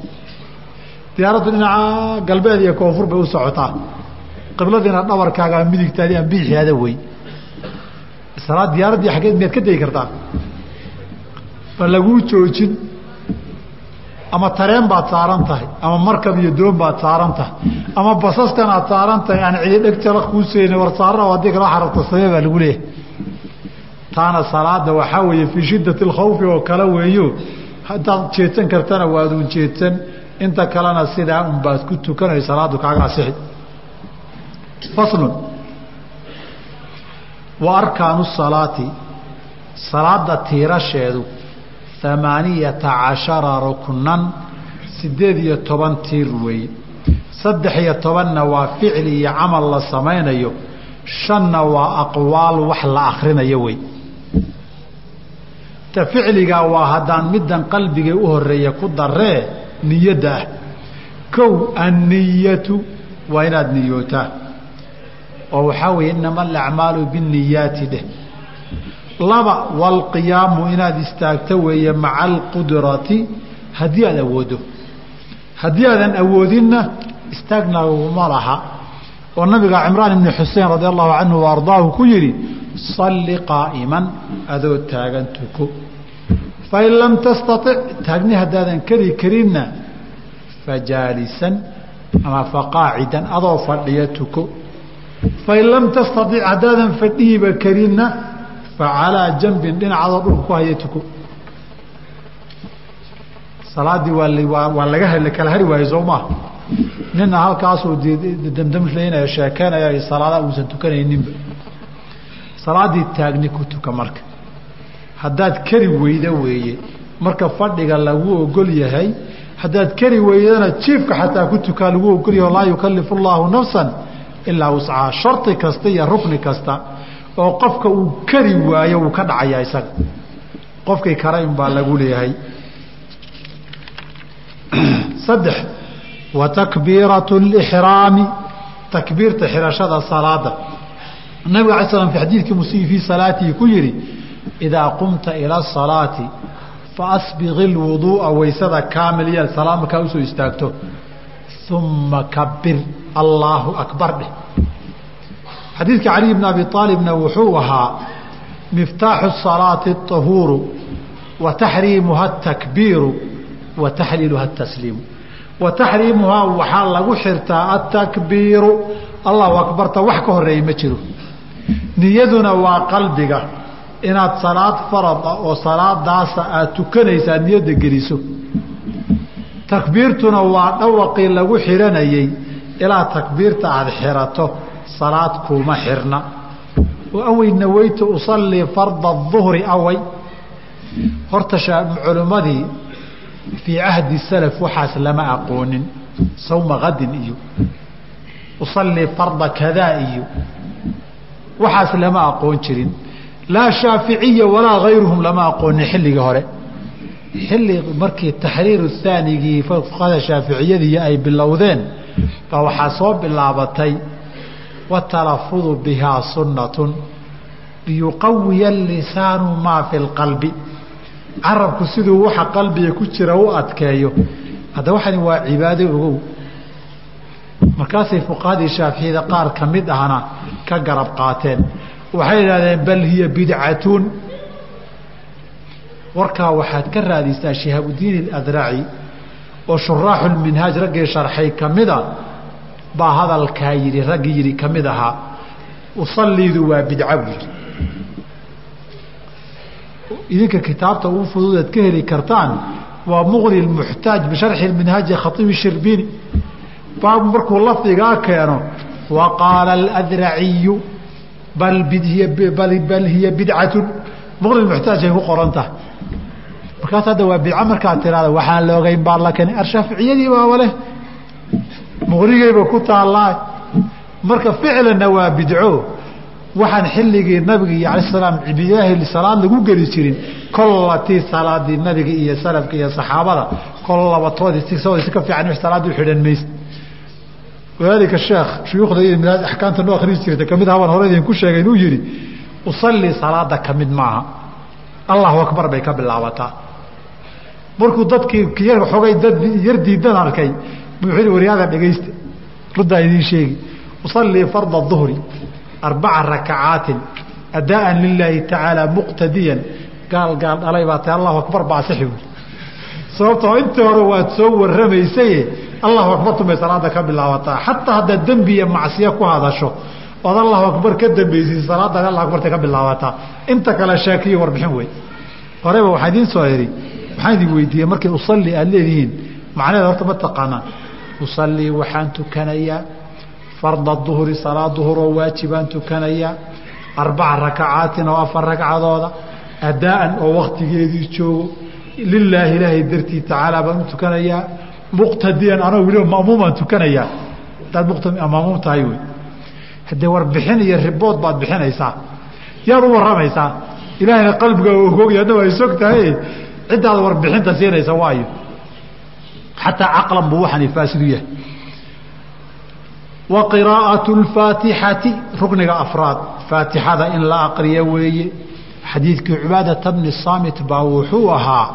Diyaaraddu dhinaca galbeed iyo koonfur bay u socotaa qibladiina dhabarkaaga midigtaadi aan bidixiada wey salaad diyaaraddii xaggeed miyaad ka degi kartaa. Ba laguu joojin ama tareen baad saaran tahay ama markab iyo doon baad saaran tahay ama basaskan aad saaran tahay aan cidi dheg jala war saara haddii kala xarabta samee baa lagu leeyahay. Taana salaada waxaa weeye fii shiddati alkhawfi oo kale weeyo haddaad jeedsan kartana waaduun jeedsan. Inta kalena sidaa un baad ku tukanayo salaadu kaaga asixi faslun. Wa arkaanu salaati salaada tiirasheedu amaaniyata cashara ruknan sideed iyo toban tiir weeye saddex iyo tobanna waa ficli iyo camal la samaynayo. Shanna waa aqwaal wax la akrinayo wey. Ta ficligaa waa haddaan middan qalbiga u horreeya ku daree niyadda. Ah kow anniyatu waa inaad niyootaa oo waxaa weeye inama alacmaalu binniyaati dheh. Laba walqiyaamu inaad istaagto weeye maca alqudrati haddii aad awooddo haddii aadan awoodinna istaagna ma laha. Oo nabiga cimraan ibni xuseen radi allahu canhu wa ardaahu ku yidhi salli qaa'iman adoo taagan tuko fain lam tastatic taagni haddaadan keri karinna fajaalisan ama faqaacidan adoo fadhiya tuko fain lam tastatic haddaadan fadhihiba karinna facalaa jambin dhinacadoo dhulka ku haya tuko salaaddii waa waa laga kala hari waayo soo maha nina halkaasuu damdamlaynaya sheekeynaya salaada uusan tukanayninba salaaddii taagni ku tuka marka haddaad keri weyda weeye marka fadhiga lagu ogol yahay haddaad keri weydana jiifka xataa ku tukaa lagu ogol laa yukalifu llaahu nafsan ilaa wuscaha shardi kasta iyo rukni kasta oo qofka uu keri waayo wuu ka dhacayaa isaga. Qofkii karayn baa lagu leeyahay. Saddex wa takbiiratu lixraami takbiirta xirashada salaada. Nabiga alay slam xadiidkii musii fii salaatihi ku yidhi idaa qumta ila asalaati faasbiqi lwuduu'a waysada kaamil yeel salaad markaa u soo istaagto uma kabir allaahu akbar dheh xadiidka caliy bn abi aalibna wuxuu ahaa miftaaxu salaati ahuuru wa taxriimuha atakbiiru wa taxliiluha atasliimu wa taxriimuhaa waxaa lagu xirtaa atakbiiru allahu akbarta wax ka horreeya ma jiro. Niyaduna waa qalbiga. Inaad salaad farad ah oo salaadaasa aad tukanaysaa niyadda geliso. Takbiirtuna waa dhawaqii lagu xiranayey ilaa takbiirta aada xirato salaad kuuma xirna. Awey naweytu usallii farda duhri away. Horta culimmadii fii cahdi salaf waxaas lama aqoonin. Sawma kadin iyo usallii farda kadaa iyo waxaas lama aqoon jirin. Laa shaaficiya walaa hayruhum lama aqoonin xilligii hore. Xilli markii taxriiru haanigii fuqahada shaaficiyadii ay bilowdeen baa waxaa soo bilaabatay watalafudu bihaa sunnatun liyuqawiya lisaanu maa fi lqalbi carabku siduu waxa qalbiga ku jira u adkeeyo. Hadda waxani waa cibaado ogow. Markaasay fuqahadii shaaficiyada qaar ka mid ahna ka garab qaateen. Waxay idhahdeen bal hiya bidcatun warkaa waxaad ka raadisaa shihaabudiin aladraaci oo shuraaxu lminhaaj raggii sharxay ka mida baa hadalkaa yidhi raggii yidhi ka mid ahaa usalliidu waa bidca buu yidhi. Idinka kitaabta ugu fududeed ka heli kartaan waa muqni muxtaaj bisharxi minhaaji khaiibi shirbiini baabu markuu lafdigaa keeno wa qaala aladraciyu bal hiya bidcatun. Muqni muxtaaj ay ku qoran tahay markaas hadda waa bidca markaad tirahda waxaan la ogeyn baa la keenay arshaaficiyadii baaba leh muqnigayba ku taallaa marka ficlanna waa bidco. Waxaan xilligii nabiga iyo ala salaam ilaahi salaad lagu geli jirin kollatii salaadii nabiga iyo salafka iyo saxaabada kol labatoodii si ka fiican salaad u xidhan mayse walaalika sheekh shuyuukhda iyo axkaamta noo akhriis jirta ka mid aha baan hore idinku sheegay inuu yidhi usallii salaada ka mid maaha. Allahu akbar bay ka bilaabataa markuu dadkii xoogay dad yar diidan arkay buu waryaada dhegaysta ruddaa idiin sheegi. Usallii farda duhri arbaca rakacaatin adaaan lilaahi tacaala muqtadiyan. Gaal gaal dhalay baa tahay allahu akbar baasixi wy sababtoo intii hore waad soo warramaysaye allahu akbar tumay salaada ka bilaabataa xataa haddaad dembi iyo macsiya ku hadasho ood allahu akbar ka dambaysiy salaada allah akbarta ka bilaabataa. Inta kale sheekiyo warbixin wey horeba waxaa idiin soo idhi waxaan idin weydiiyey markay usalli aad leedihiin. Macnaheeda horta ma taqaanaan. Usallii waxaan tukanayaa farda duhri salaad duhur oo waajibaan tukanayaa arbaca rakacaatin oo afar ragcadooda adaa'an oo waktigeedii joogo. Lilaahi ilaahay dartii tacaala baan u tukanayaa muqtadiyan anoo weliba ma'muumaan tukanayaa hadaad ma'muum tahay wey. Haddee warbixin iyo ribood baad bixinaysaa. Yaad u warramaysaa. Ilaahayna qalbiga ogogya adna waa isog tahay ciddaad warbixinta siinaysa waayo. Xataa caqlan buu waxaan faasidu yahay. Wa qiraa'atu lfaatixati rukniga afraad. Faatixada in la aqriyo weeye. Xadiidkii cibaadata bni saamit baa wuxuu ahaa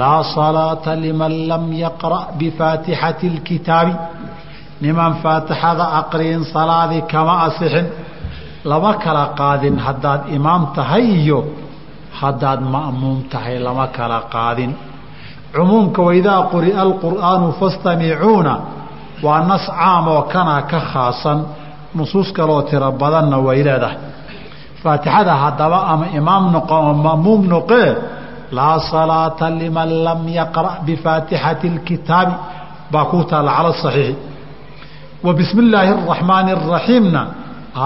laa salaata liman lam yaqra' bifaatixati اlkitaabi niman faatixada aqriyin salaadii kama asixin. Lama kala qaadin haddaad imaam tahay iyo haddaad ma'muum tahay lama kala qaadin. Cumuumka waidaa quri'a alqur'aanu fastamicuuna waa nas caam oo kana ka khaasan nusuus kaloo tiro badanna way leedahay. Faatixada haddaba ama imaam noqo oo ma'muum noqee laa salaata liman lam yaqra' bifaatixati اlkitaabi baa ku taalla cala saxiixi wa bismi illaahi araxmaani araxiimna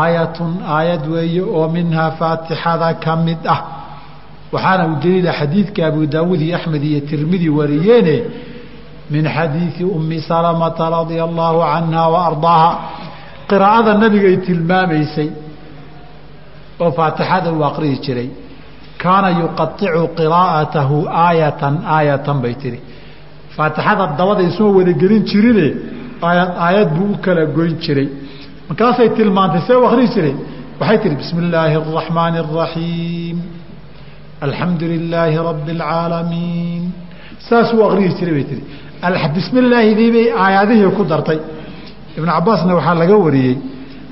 aayatun aayad weeye oo minhaa faatixada ka mid ah waxaana u daliila xadiidka abu daawuud iyo axmed iyo tirmidi wariyeene min xadiidi ummi salamata radia allaahu canha wa ardaaha. Qiraa'ada nabigay tilmaamaysay oo faatixada uu aqrihi jiray kaana yuqaicu qiraa'atahu aayatan aayatan bay tihi faatixada dabada isuma wadagelin jirine aayad aayad buu u kala goyn jiray. Markaasay tilmaantay see u akrihi jiray. Waxay tihi bismi illaahi araxmaani araxiim alxamdu lilaahi rabbi اlcaalamiin saasuu akrihi jiray bay tihi bismi bay aayadihii ku dartay. Ibn cabaasna waxaa laga wariyey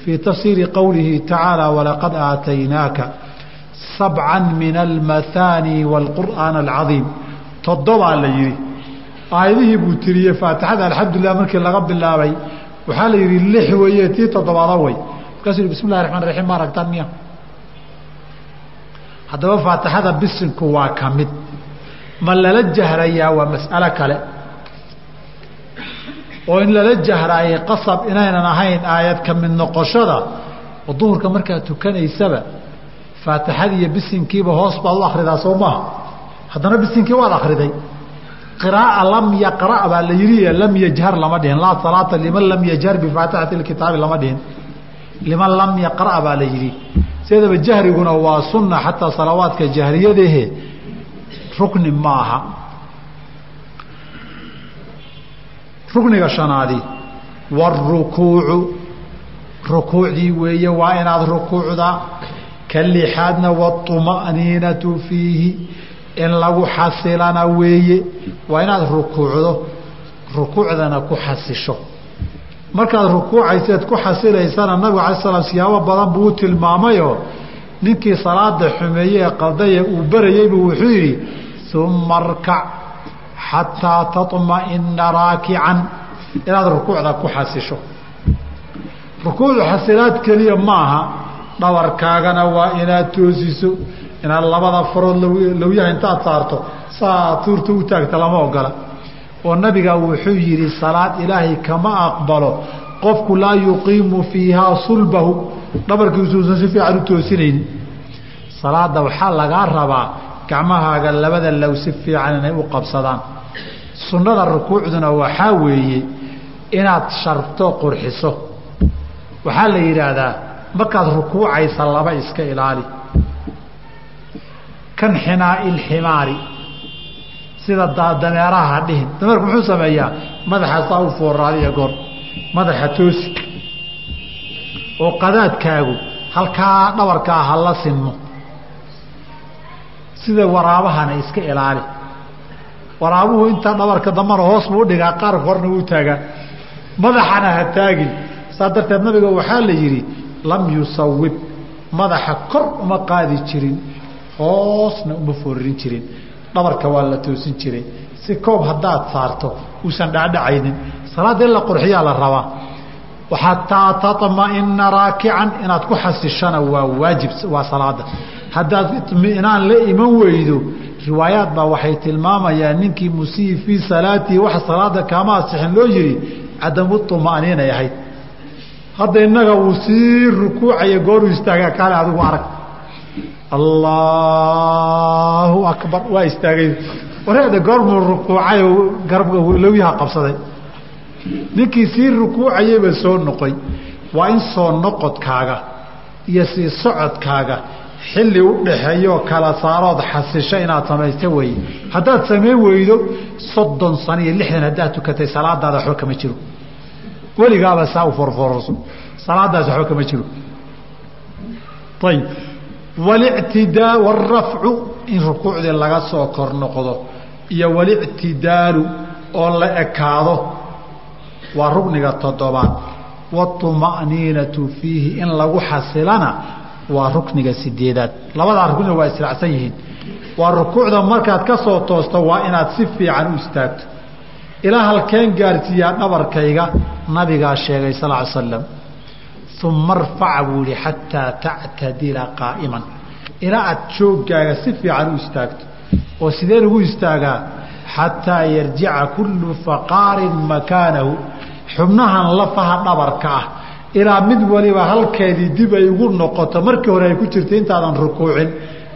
fii tafsiiri qowlihi tacaala walaqad aataynaaka sabca min almahaani wاlqur'aan alcadiim. Toddobaa la yidhi. Aayadihii buu tiriyey faatixada alxamdulilah markii laga bilaabay waxaa la yidhi lix weeye tii toddobaada way markaasuu yihi bismi llahi raxmaan raxiim ma aragtaan miya haddaba faatixada bisinku waa ka mid. Ma lala jahrayaa waa mas'alo kale. Oo in lala jahraayay qasab inaynan ahayn aayad ka mid noqoshada oo duhurka markaad tukanaysaba faatixadii iyo bisinkiiba hoos baad u akridaa soo maaha. Haddana bisinkii waad akriday qiraaa lam yaqra' baa la yidhi lam yajhar lama dhihin. Laa salaata liman lam yajhar bifaatixati اlkitaabi lama dhihin. Liman lam yaqra' baa la yidhi siadaba jahriguna waa sunna xataa salawaadka jahriyadahe rukni ma aha rukniga shanaadi warukuucu rukuucdii weeye waa inaad rukuucda ka lixaadna waطuma'niinatu fiihi. In lagu xasilana weeye waa inaad rukuucdo. Rukuucdana ku xasisho markaad rukuucayseed ku xasilaysana nabigu alay slam siyaabo badan buu u tilmaamayoo ninkii salaada xumeeye ee qaldaya uu barayeybu wuxuu yidhi uma arkac xataa taطma'ina raakican inaad rukuucda ku xasisho. Rukuucdu xasilaad keliya maaha dhabarkaagana waa inaad toosiso inaad labada farood lowyaha intaad saarto saa tuurta u taagta lama ogola oo nabiga wuxuu yidhi salaad ilaahay kama aqbalo. Qofku laa yuqiimu fiihaa sulbahu. Dhabarkiisuusan si fiican u toosinaynin salaada waxaa lagaa rabaa gacmahaaga labada low si fiican inay u qabsadaan. Sunnada rukuucduna waxaa weeye inaad sharfto qurxiso. Waxaa la yidhaahdaa markaad rukuucaysa laba iska ilaali. Kan xinaa'i ilximaari sida dameeraha ha dhihin. Dameerku muxuu sameeyaa? Madaxa saa u fooraadiyo goor. Madaxa toosi oo qadaadkaagu halkaa dhabarkaa ha la sinmo sida waraabahana iska ilaali. Waraabuhu intaa dhabarka dambana hoos buu udhigaa qaarka horna wuu taagaa. Madaxana ha taagin. Saa darteed nabiga waxaa la yidhi lam yusawib madaxa kor uma qaadi jirin hoosna uma foorin jirin dhabarka waa la toosin jiray si koob haddaad saarto uusan dhacdhacaynin salaadda in la qurxiyaa la rabaa xataa taطma'ina raakican inaad ku xasishana waa waajib waa salaada haddaad iطmi'naan la iman weydo riwaayaad baa waxay tilmaamayaan ninkii musii fii salaatihi waxa salaada kaama asixin loo yihi cadamu طuma'niinay ahayd hadda innaga uu sii rukuucaya gooruu istaagaa kaale adigu arag allahu akbar. Waa istaagay. Wareeda goormuu rukuucay garlowyaha qabsaday. Ninkii sii rukuucayaba soo noqoy waa in soo noqodkaaga iyo sii socodkaaga xilli u dhaxeeyoo kala saarood xasisho inaad samaysta weeye haddaad samayn weydo soddon sano iyo lixdan haddaad tukatay salaadaada waxba kama jiro. Weligaaba saa u forfororso salaadaas waxba kama jiro. Ayib walictidaa waalrafcu in rukuucdii laga soo kor noqdo iyo walictidaalu oo la ekaado waa rugniga toddobaad waطuma'niinatu fiihi in lagu xasilana waa rukniga sideedaad labadaa rukniga waa israacsan yihiin waa rukuucda markaad ka soo toosto waa inaad si fiican u istaagto ilaa halkeen gaarsiiyaa dhabarkayga nabigaa sheegay sal ly slam uma arfac buu yihi xataa tactadila qaa'iman ilaa aad jooggaaga si fiican u istaagto oo sidee lagu istaagaa xataa yarjica kullu faqaarin makaanahu xubnahan lafaha dhabarka ah ilaa mid waliba halkeedii dib ay ugu noqoto markii hore ay ku jirtay intaadan rukuucin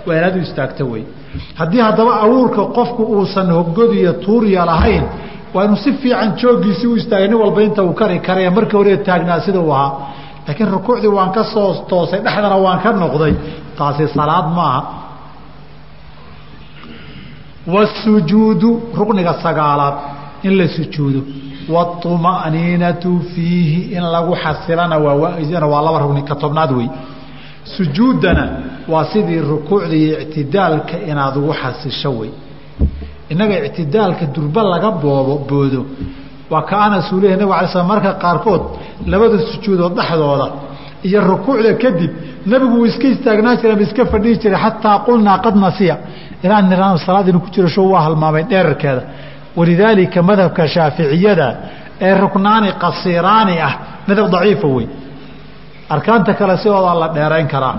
waa inaad u istaagto wey haddii haddaba abuurka qofku uusan hogod iyo tuurya lahayn waa inuu si fiican jooggiisii u istaagay nin walba inta uu kari karaya markii hore taagnaa sida uu ahaa laakiin rukuucdii waan ka soo toosay dhexdana waan ka noqday. Taasi salaad maaha. Wasujuudu rukniga sagaalaad in la sujuudo. Waطuma'niinatu fiihi in lagu xasilana waa waa laba rugni ka tobnaad wey. Sujuuddana waa sidii rukuucda iyo ictidaalka inaad ugu xasisho wey. Innaga ictidaalka durba laga boobo boodo waa ka anas uu alay slam marka qaarkood labada sujuudood dhexdooda iyo rukuucda kadib nebigu wuu iska istaagnaan jira ama iska fadhihi jiray xataa qulnaa qad nasiya. Ilaa niraan salaad inuu ku jiro waa halmaamay dheerarkeeda. Walidaalika madhabka shaaficiyada ee ruknaani qasiraani ah madhab daciifa wey arkaanta kale sidoodaa la dheerayn karaa.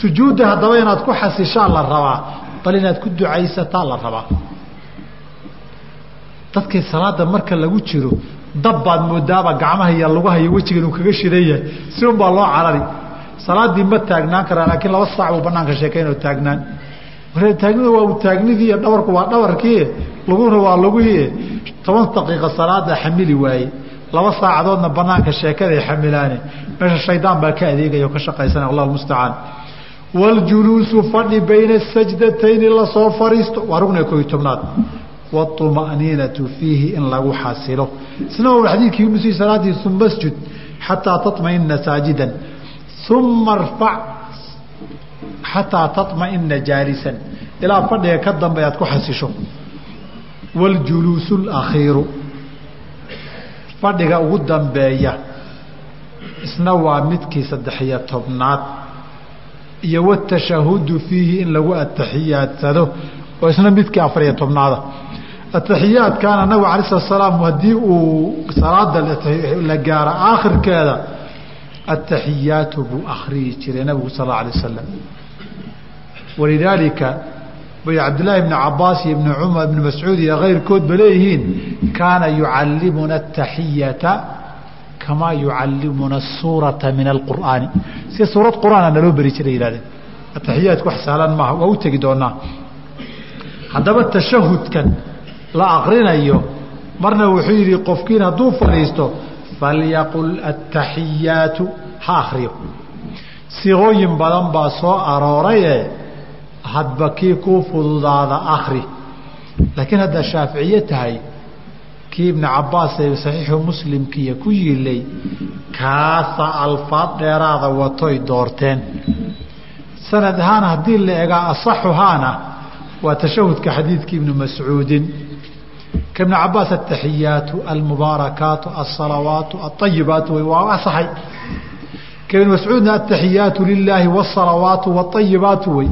Sujuudda haddaba inaad ku xasishaa la rabaa bal inaad ku ducaysataa la rabaa dadkii salaada marka lagu jiro dab baad moodaaba gacmaha iyo lugaha iyo wejiga inuu kaga shidan yahay. Si un baa loo carari. Salaaddii ma taagnaan karaa laakiin laba saac buu banaanka sheekaynoo taagnaan. Taagnida waa taagnidii dhabarku waa dhabarkii luguna waa lugihii toban daqiiqa salaada xamili waaye. Laba saacadoodna banaanka sheekaday xamilaane. Meesha shaydaan baa ka adeegaya oo ka shaqaysana allah mustacaan. Waljuluusu fadhi bayna sajdatayni la soo fariisto. Waa rugniga kooiy tobnaad waطuma'niinatu fiihi in lagu xasilo isna waa xadiidkii musi salaadii uma sjud xataa taطmaina saajidan uma arfac xataa taطmaئina jaalisan ilaa fadhiga ka dambe aad ku xasisho waاljuluusu اlakhiiru fadhiga ugu dambeeya isna waa midkii saddexiyo tobnaad iyo wاtashahudu fiihi in lagu atixiyaadsado oo isna midkii afariyo tobnaada atixiyaadkaana nabigu alay slat slaam haddii uu salaada la gaaro aakhirkeeda ataxiyaatu buu akriyi jiray nabigu sal اla alay wasalam walidaalika bay cabdillaahi bni cabaas iyo ibni cumar ibni mascuud iyo kayrkoodba leeyihiin kaana yucalimuna ataxiyata kamaa yucalimuna suurata min alqur'aani si suurad qur'aana naloo beri jiray yihahdeen ataxiyaadku wax sahlan maaha waa u tegi doonaa haddaba tashahudkan la akrinayo marna wuxuu yidhi qofkiin hadduu fadhiisto falyaqul ataxiyaatu ha akriyo siiqooyin badan baa soo arooraye hadba kii kuu fududaada akri laakiin haddaa shaaficiye tahay kii ibnu cabaas ee saxiixu muslimkiiyo ku yiilay kaasa alfaad dheeraada watoy doorteen. Sanad ahaan haddii la egaa asaxuhaana waa tashahudka xadiidkii ibnu mascuudin ibnu cabaas ataxiyaatu almubaarakaatu alsalawaatu alayibaatu wey waa asaxay ibnu mascuudna ataxiyaatu lilaahi wsalawaatu walayibaatu wey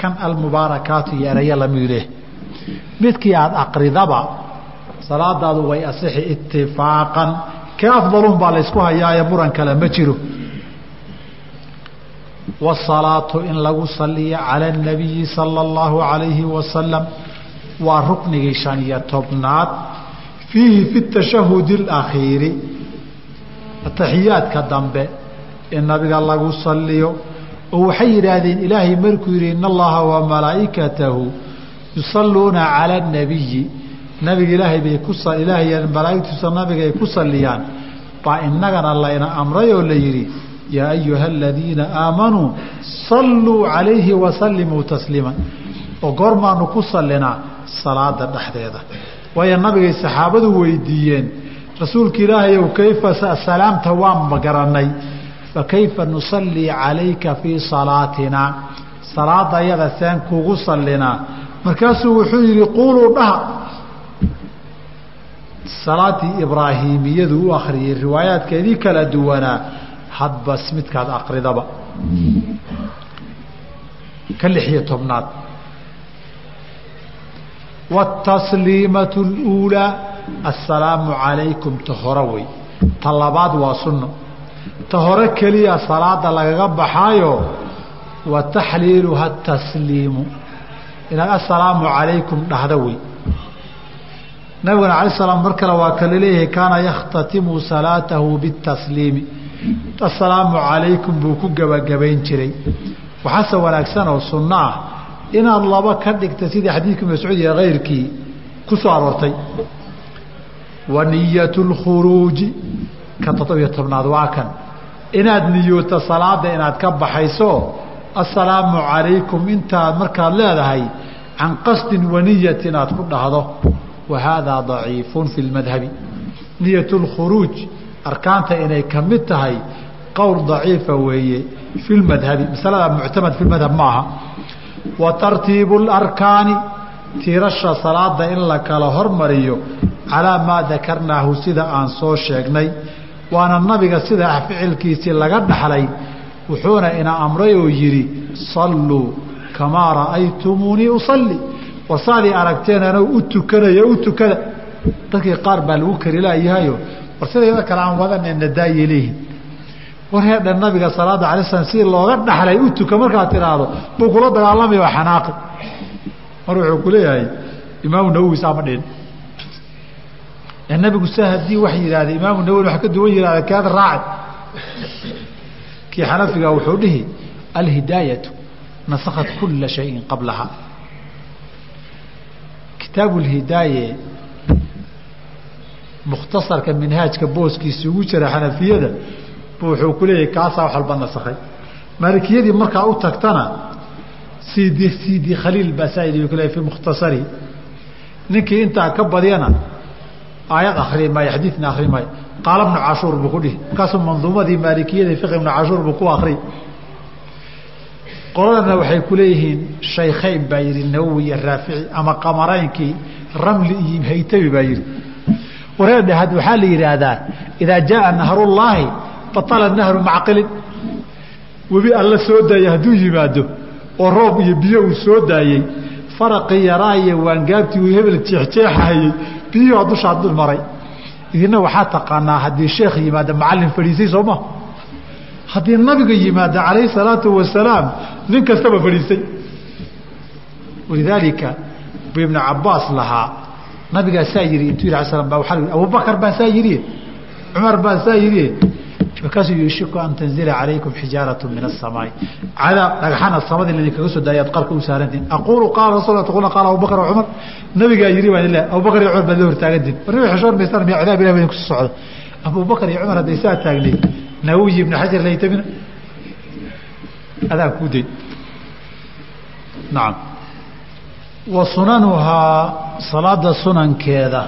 kan almubaarakaatu iyo erayo lamidu midkii aada aqridaba salaadaadu way asixi itifaaqan kee afdalun baa laysku hayaaye muran kale ma jiro wasalaatu in lagu saliyo cala اnabiyi sala اllahu alayhi wasalam waa ruknigii shan iyo tobnaad fiihi fi tashahudi اlakhiiri ataxiyaadka dambe in nabiga lagu saliyo oo waxay yidhaahdeen ilaahay markuu yidhi in allaha wa malaa'ikatahu yusalluuna cala اnabiyi nabiga ilaahay bay ku ilaahay malaa'igtiisa nabiga ay ku saliyaan baa inagana layna amray oo la yidhi yaa ayuha aladiina aamanuu salluu calayhi wasallimuu tasliiman. Oo goormaanu ku sallinaa salaada dhexdeeda. Waayo nabigay saxaabadu weydiiyeen rasuulka ilaahayow kayfa salaamta waan garanay fa kayfa nusallii calayka fii salaatinaa salaada ayada seen kugu sallinaa markaasuu wuxuu yidhi quuluu dhaha. Salaatii ibraahimiyadu u akhriyey riwaayaadkeedii kala duwanaa hadbas midkaad akridaba ka lix iyo tobnaad wاtasliimatu اluulaa assalaamu calaykum ta hore wey ta labaad waa sunno ta hore keliya salaada lagaga baxaayo wa taxliiluha tasliimu inaad assalaamu calaykum dhahda wey nabigana alay slam mar kale waa kale leeyahay kaana yakhtatimu salaatahu bitasliimi assalaamu calaykum buu ku gebagabayn jiray waxaase wanaagsan oo sunno ah inaad laba ka dhigta sidii xadiidkii mascuud iyo kayrkii ku soo aroortay. Wa niyatu lkhuruuji ka toddobiyo tobnaad waa kan. Inaad niyooto salaada inaad ka baxayso assalaamu calaykum intaad markaad leedahay can qasdin waniyat inaad ku dhahdo. Wa haadaa daciifun fi lmadhabi niyat lkhuruuj arkaanta inay ka mid tahay qowl daciifa weeye fi lmadhabi masalada muctamad fi madhab maaha wa tartiibu اlarkaani tiirasha salaada in la kala hormariyo calaa maa dakarnaahu sida aan soo sheegnay. Waana nabiga sidaa ficilkiisii laga dhaxlay wuxuuna ina amray oo yidhi salluu kamaa ra'aytumuunii usalli. War saadii aragteen anoo u tukanaya u tukada. Dadkii qaar baa lagu kari laayahayo war sidayda kale aan wadanena daayay leeyihiin war heedha nabiga salaada alay slam si looga dhaxlay u tuka tidhaahdo buu kula dagaalamaya waa xanaaqi mar wuxuu ku imaamu nawowi saama dhihin. Nabigu sa haddii wax yidhaahda imaamu nawowi wax ka duwan yihahda keed raaci kii xanafiga wuxuu dhihi alhidaayatu nasakat kula shayin qablaha. Kitaabu lhidaaye mukhtasarka minhaajka booskiisa ugu jira xanafiyada wuxuu ku leeyahay kaasaa wax walba nasakhay. Maalikiyadii markaa u tagtana sidi sidi khaliil baa saa yidhi ku leeyahay fi mukhtasari. Ninkii intaa ka badiyana aayad akri maayo xadiidna akri maayo. Qaala bnu cashuur buu ku dhihi markaasuu manduumadii maalikiyada fiqi ibnu cashuur buu ku akri qoladana waxay ku leeyihiin shaykhayn baa yidhi nawowi iyo raafici ama qamaraynkii ramli iyo haytami baa yidhi. Wareedhe waxaa la yidhaahdaa idaa jaaa nahrullaahi baطala nahru macqilin. Webi alla soo daaya hadduu yimaado oo roob iyo biyo uu soo daayey faraqii yaraa iyo waangaabtii uu hebel jeexjeexahayey biyuhu dushaa dul maray. Idina waxaa taqaanaa haddii sheekh yimaada macallin fadhiisay soo ma? Haddii nabiga yimaada calayhi salaatu wasalaam nin kastaba fadhiisay walidaalika ibnu cabaas lahaa. Nabigaa saa yidhi intuu yidhi ala slam ba waaa abubakar baa saa yidhi cumar baa saa yidhi markaasuu yuushiku an tanzila calaykum xijaaratu min asamaai cadaab dhagxana samadii laydinkaga soo daaya ad qarka u saarantiin. Aquulu qaala rasul taqulna qaala abubakar wa cumar nabigaa yidhi baan ilah abubakar iyo cumar baad la hortaagantiin war nabi xishoon maysaan miya cadaab ilah idinku soo socda. Abubakar iyo cumar hadday saa taagnay nawowi ibnu xajar laytamina adaan kuu dayn nacam wa sunanuhaa salaada sunankeeda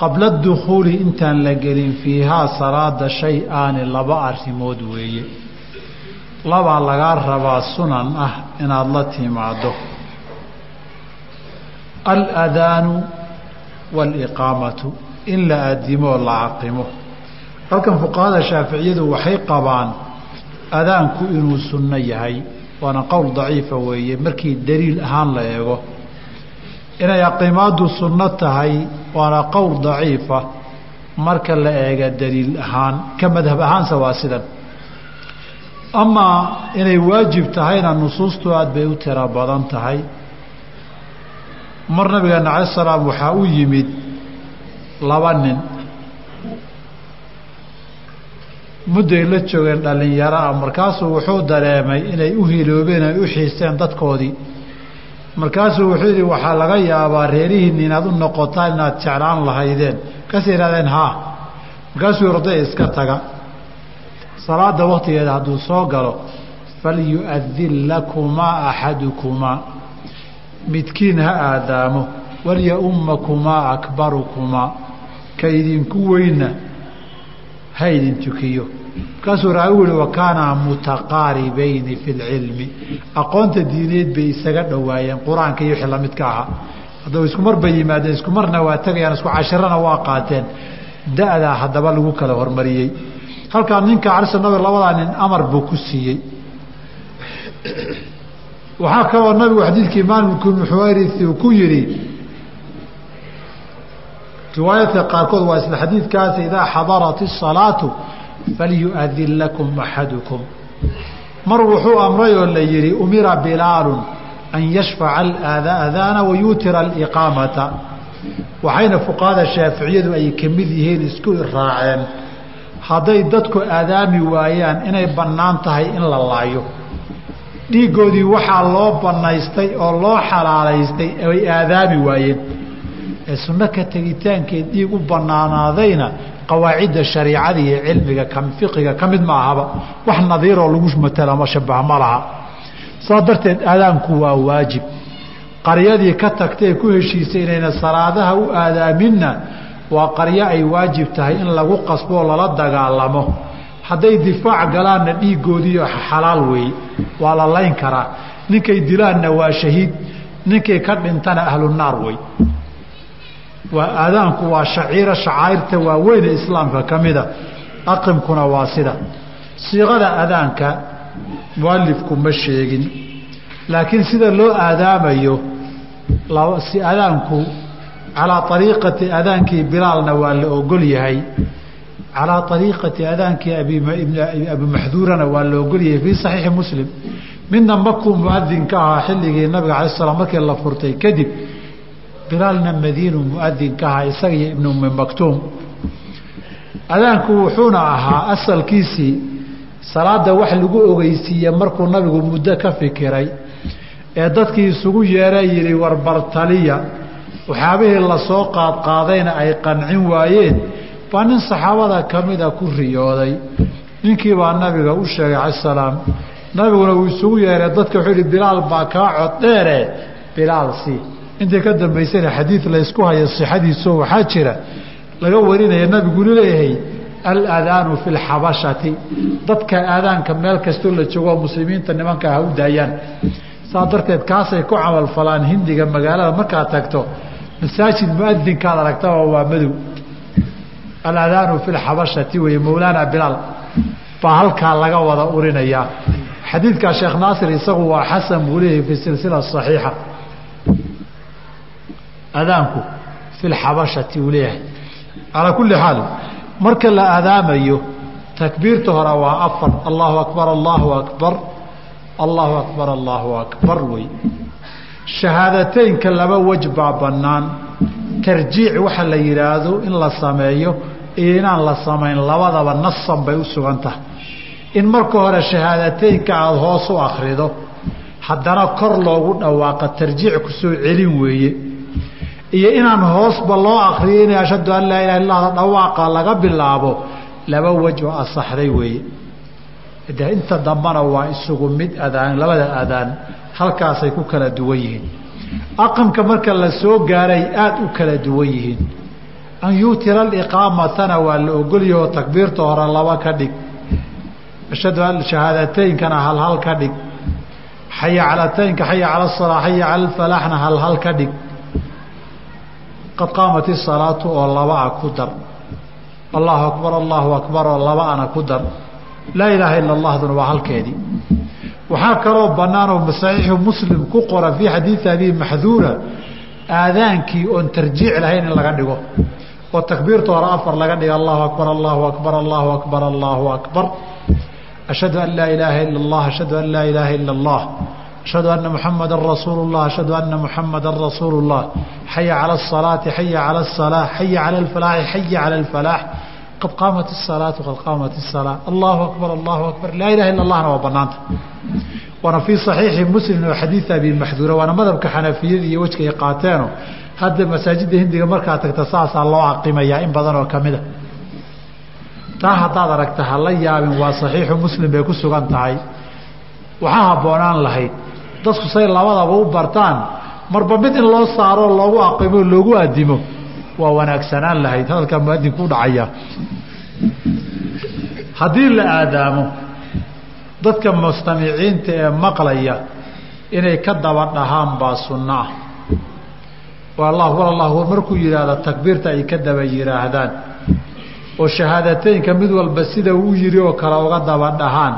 qabla dukhuuli intaan la gelin fiihaa salaada shay-aani laba arrimood weeye. Labaa lagaa rabaa sunan ah inaad la timaado aladaanu waaliqaamatu in la adimoo la aqimo halkan fuqahada shaaficiyadu waxay qabaan adaanku inuu sunno yahay waana qowl daciifa weeye markii daliil ahaan la eego. Inay aqimaadu sunno tahay waana qowl daciifa marka la eega daliil ahaan ka madhab ahaanse waa sidan. Amaa inay waajib tahayna nusuustu aad bay u tiro badan tahay. Mar nabigeena cala salaam waxaa u yimid laba nin. Mudday la joogeen dhallinyaro ah markaasuu wuxuu dareemay inay u hiloobeen ay u xiisteen dadkoodii markaasuu wuxuu yidhi waxaa laga yaabaa reerihiinni inaad u noqotaan inaad jeclaan lahaydeen. Markaasay yidhahdeen haa. Markaasuu orday iska taga. Salaada waktigeeda hadduu soo galo falyu'adin lakumaa axadukumaa. Midkiin ha aadaamo walya-ummakumaa akbarukumaa. Ka idinku weyna ha idin tukiyo markaasuu raawi yihi wa kaanaa mutaqaaribayni fi lcilmi. Aqoonta diineed bay isaga dhowaayeen qur'aanka iyo wixii lamidka ahaa haddaba isku mar bay yimaadeen isku marna waa tegayaan isku cashirana waa qaateen. Da-daa haddaba lagu kala hormariyey. Halkaa ninka calisan nabi labadaa nin amar buu ku siiyey. Waxaa kaloo nabigu xadiidkii maalimku ibnu xuwayrisi uu ku yidhi riwaayadka qaarkood waa isla xadiidkaas idaa xadarat الsalaatu falyu'adin lakum axadukum mar wuxuu amray oo la yihi umira bilaalu an yashfaca aadaana wayuutira aliqaamata waxayna fuqahada shaaficiyadu ay ka mid yihiin isku raaceen. Hadday dadku aadaami waayaan inay bannaan tahay in la laayo. Dhiiggoodii waxaa loo bannaystay oo loo xalaalaystay ay aadaami waayeen. Ee sunno ka tegitaankeed dhiig u bannaanaadayna qawaacidda shariicada iyo cilmiga ka fiqiga ka mid ma ahaba wax nadiiroo lagu matala ma shabaha ma laha. Saas darteed aadaanku waa waajib. Qaryadii ka tagtay ku heshiisay inayna salaadaha u aadaaminna waa qaryo ay waajib tahay in lagu qasboo lala dagaalamo. Hadday difaac galaanna dhiiggoodii xalaal weeye waa la layn karaa. Ninkay dilaanna waa shahiid. Ninkii ka dhintana ahlunaar wey waa aadaanku waa shaciiro shacairta waaweyne islaamka ka mida. Aqimkuna waa sida. Siiqada aadaanka mualifku ma sheegin laakiin sida loo aadaamayo si aadaanku calaa ariiqati adaankii bilaalna waa la ogol yahay. Calaa ariiqati adaankii abi maxduurana waa la ogol yahay fii saxiixi muslim. Midna makuu muadinka ahaa xilligii nabiga alay slam markii la furtay kadib bilaalna madiinu muadinka ahaa isaga iyo ibnu ummi maktuum. Adaanku wuxuuna ahaa asalkiisii salaada wax lagu ogeysiiye markuu nabigu muddo ka fikiray ee dadkii isugu yeeray yihi warbartaliya waxyaabihii la soo qaadqaadayna ay qancin waayeen baa nin saxaabada ka mida ku riyooday. Ninkii baa nabiga u sheegay cala salaam nabiguna uu isugu yeeray. Dadka wuxuu yihi bilaal baa kaa coddheere bilaal si intii ka dambaysana xadiid laysku hayo sixadiiso waxaa jira laga warinaya nabiguna leeyahay aladaanu fi lxabashati dadka aadaanka meel kastoo la joogoo muslimiinta nimanka ha u daayaan. Saa darteed kaasay ku camalfalaan hindiga magaalada. Markaad tagto masaajid muadinkaad aragtaba waa madow. Aladaanu fi lxabashati wey mawlaana bilaal. Baa halkaa laga wada urinayaa. Xadiidkaa sheekh naasir isagu waa xasan buu leeyahay fi silsila صaxiixa adaanku fi lxabashati uu leeyahay calaa kulli xaal marka la aadaamayo takbiirta hore waa afar allahu akbar allahu akbar allahu akbar allahu akbar wey shahaadateynka laba wej baa bannaan tarjiic waxa la yidhaahdo in la sameeyo iyo inaan la samayn labadaba nasan bay u sugan tahay in marka hore shahaadateynka aada hoos u akrido haddana kor loogu dhawaaqa tarjiic ku soo celin weeye iyo inaan hoosba loo akriyo inay ashhadu an laa ilaha illa dhawaaqa laga bilaabo laba wej oo asaxday weeye. De inta dambana waa isugu mid adaan labada adaan halkaasay ku kala duwan yihiin. Aqamka marka la gaaray aada u kala duwan yihiin. An yuutira aliqaamatana waa la ogolyaho takbiirta hore laba ka dhig. Shahaadateynkana halhal ka dhig. Xaya calataynka xaya cala asalaa xaya cala alfalaaxna halhal ka dhig qad qaamat isalaatu oo laba a ku dar. Allahu akbar allahu akbar oo laba ana ku dar. Laa ilaaha ila allahduna waa halkeedii waxaa kaloo bannaan oo saxiixu muslim ku qora fii xadiidi abi maxduura aadaankii oon tarjiic lahayn in laga dhigo. Oo takbiirta hore afar laga dhiga allahu akbar allahu akbar allahu akbar allahu akbar. Ashhadu an laa ilaaha ila اllah ashhadu an laa ilaaha ila اllah ashhadu ana muxamada rasuulu اllah ashhadu ana muxamada rasuulu اllah xaya calى الصalaati xaya calى الصalaaة xaya calى اlfalaaxi xaya calى اlfalaax qad qaamat الsalaatu qad qaamat الsalaa allahu akbar allahu akbar laa ilaha illa اllahna waa banaanta waana fii صaxiixi muslim oo xadiid abi maxduura waana madhabka xanafiyada iyo wejka ay qaateeno hadda masaajidda hindiga markaa tagta saasaa loo aqimayaa in badan oo kamida taa haddaad aragta ha la yaabin waa saxiixu muslim bay ku sugan tahay waxaa habboonaan lahayd dadku say labadaba u bartaan marba mid in loo saaroo loogu aqimo loogu adimo waa wanaagsanaan lahayd. Hadalkaa muadinku u dhacaya. Haddii la aadaamo dadka mustamiciinta ee maqlaya inay ka daba dhahaan baa sunno ah oo allah war allah markuu yidhaahdo takbiirta ay ka daba yidhaahdaan oo shahaadateynka mid walba sida uu yidhi oo kale uga daba dhahaan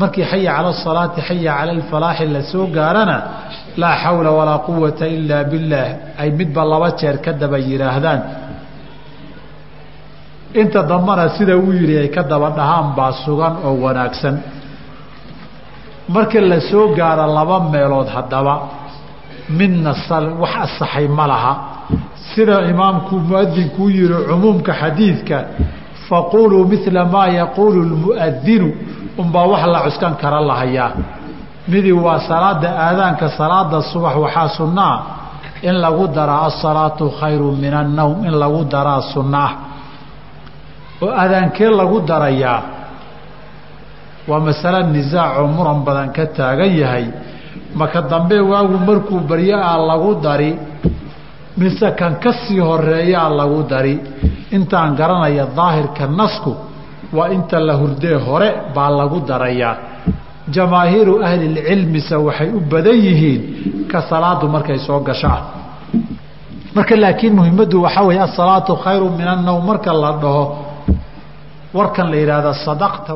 markii xaya cala asalaati xaya cala alfalaaxi la soo gaarana laa xawla walaa quwata ilaa billaah. Ay midba laba jeer ka daba yidhaahdaan inta dambana sida uu yidhi ay ka daba dhahaan baa sugan oo wanaagsan. Marka la soo gaaro laba meelood haddaba midna wax asaxay ma laha. Sida imaamku muadinkuu yihi cumuumka xadiidka faquluu mila maa yaquulu lmuadinu unbaa wax la cuskan kara lahayaa midii waa salaada aadaanka salaada subax waxaa sunnaa. In lagu daraa asalaatu khayru min annowm in lagu daraa sunnaah oo aadaankee lagu darayaa? Waa masale nisaacoo muran badan ka taagan yahay. Maka dambe waagu markuu baryo lagu dari mise kan ka sii horeeyaa lagu dari. Intaan garanaya daahirka nasku waa inta la hurdee hore baa lagu darayaa. Jamaahiiru ahlilcilmise waxay u badan yihiin ka salaadu markay soo gashaa. Marka laakiin muhimaddu waxaa weeye asalaatu khayru min annowm marka la dhaho warkan la yidhaahda sadaqta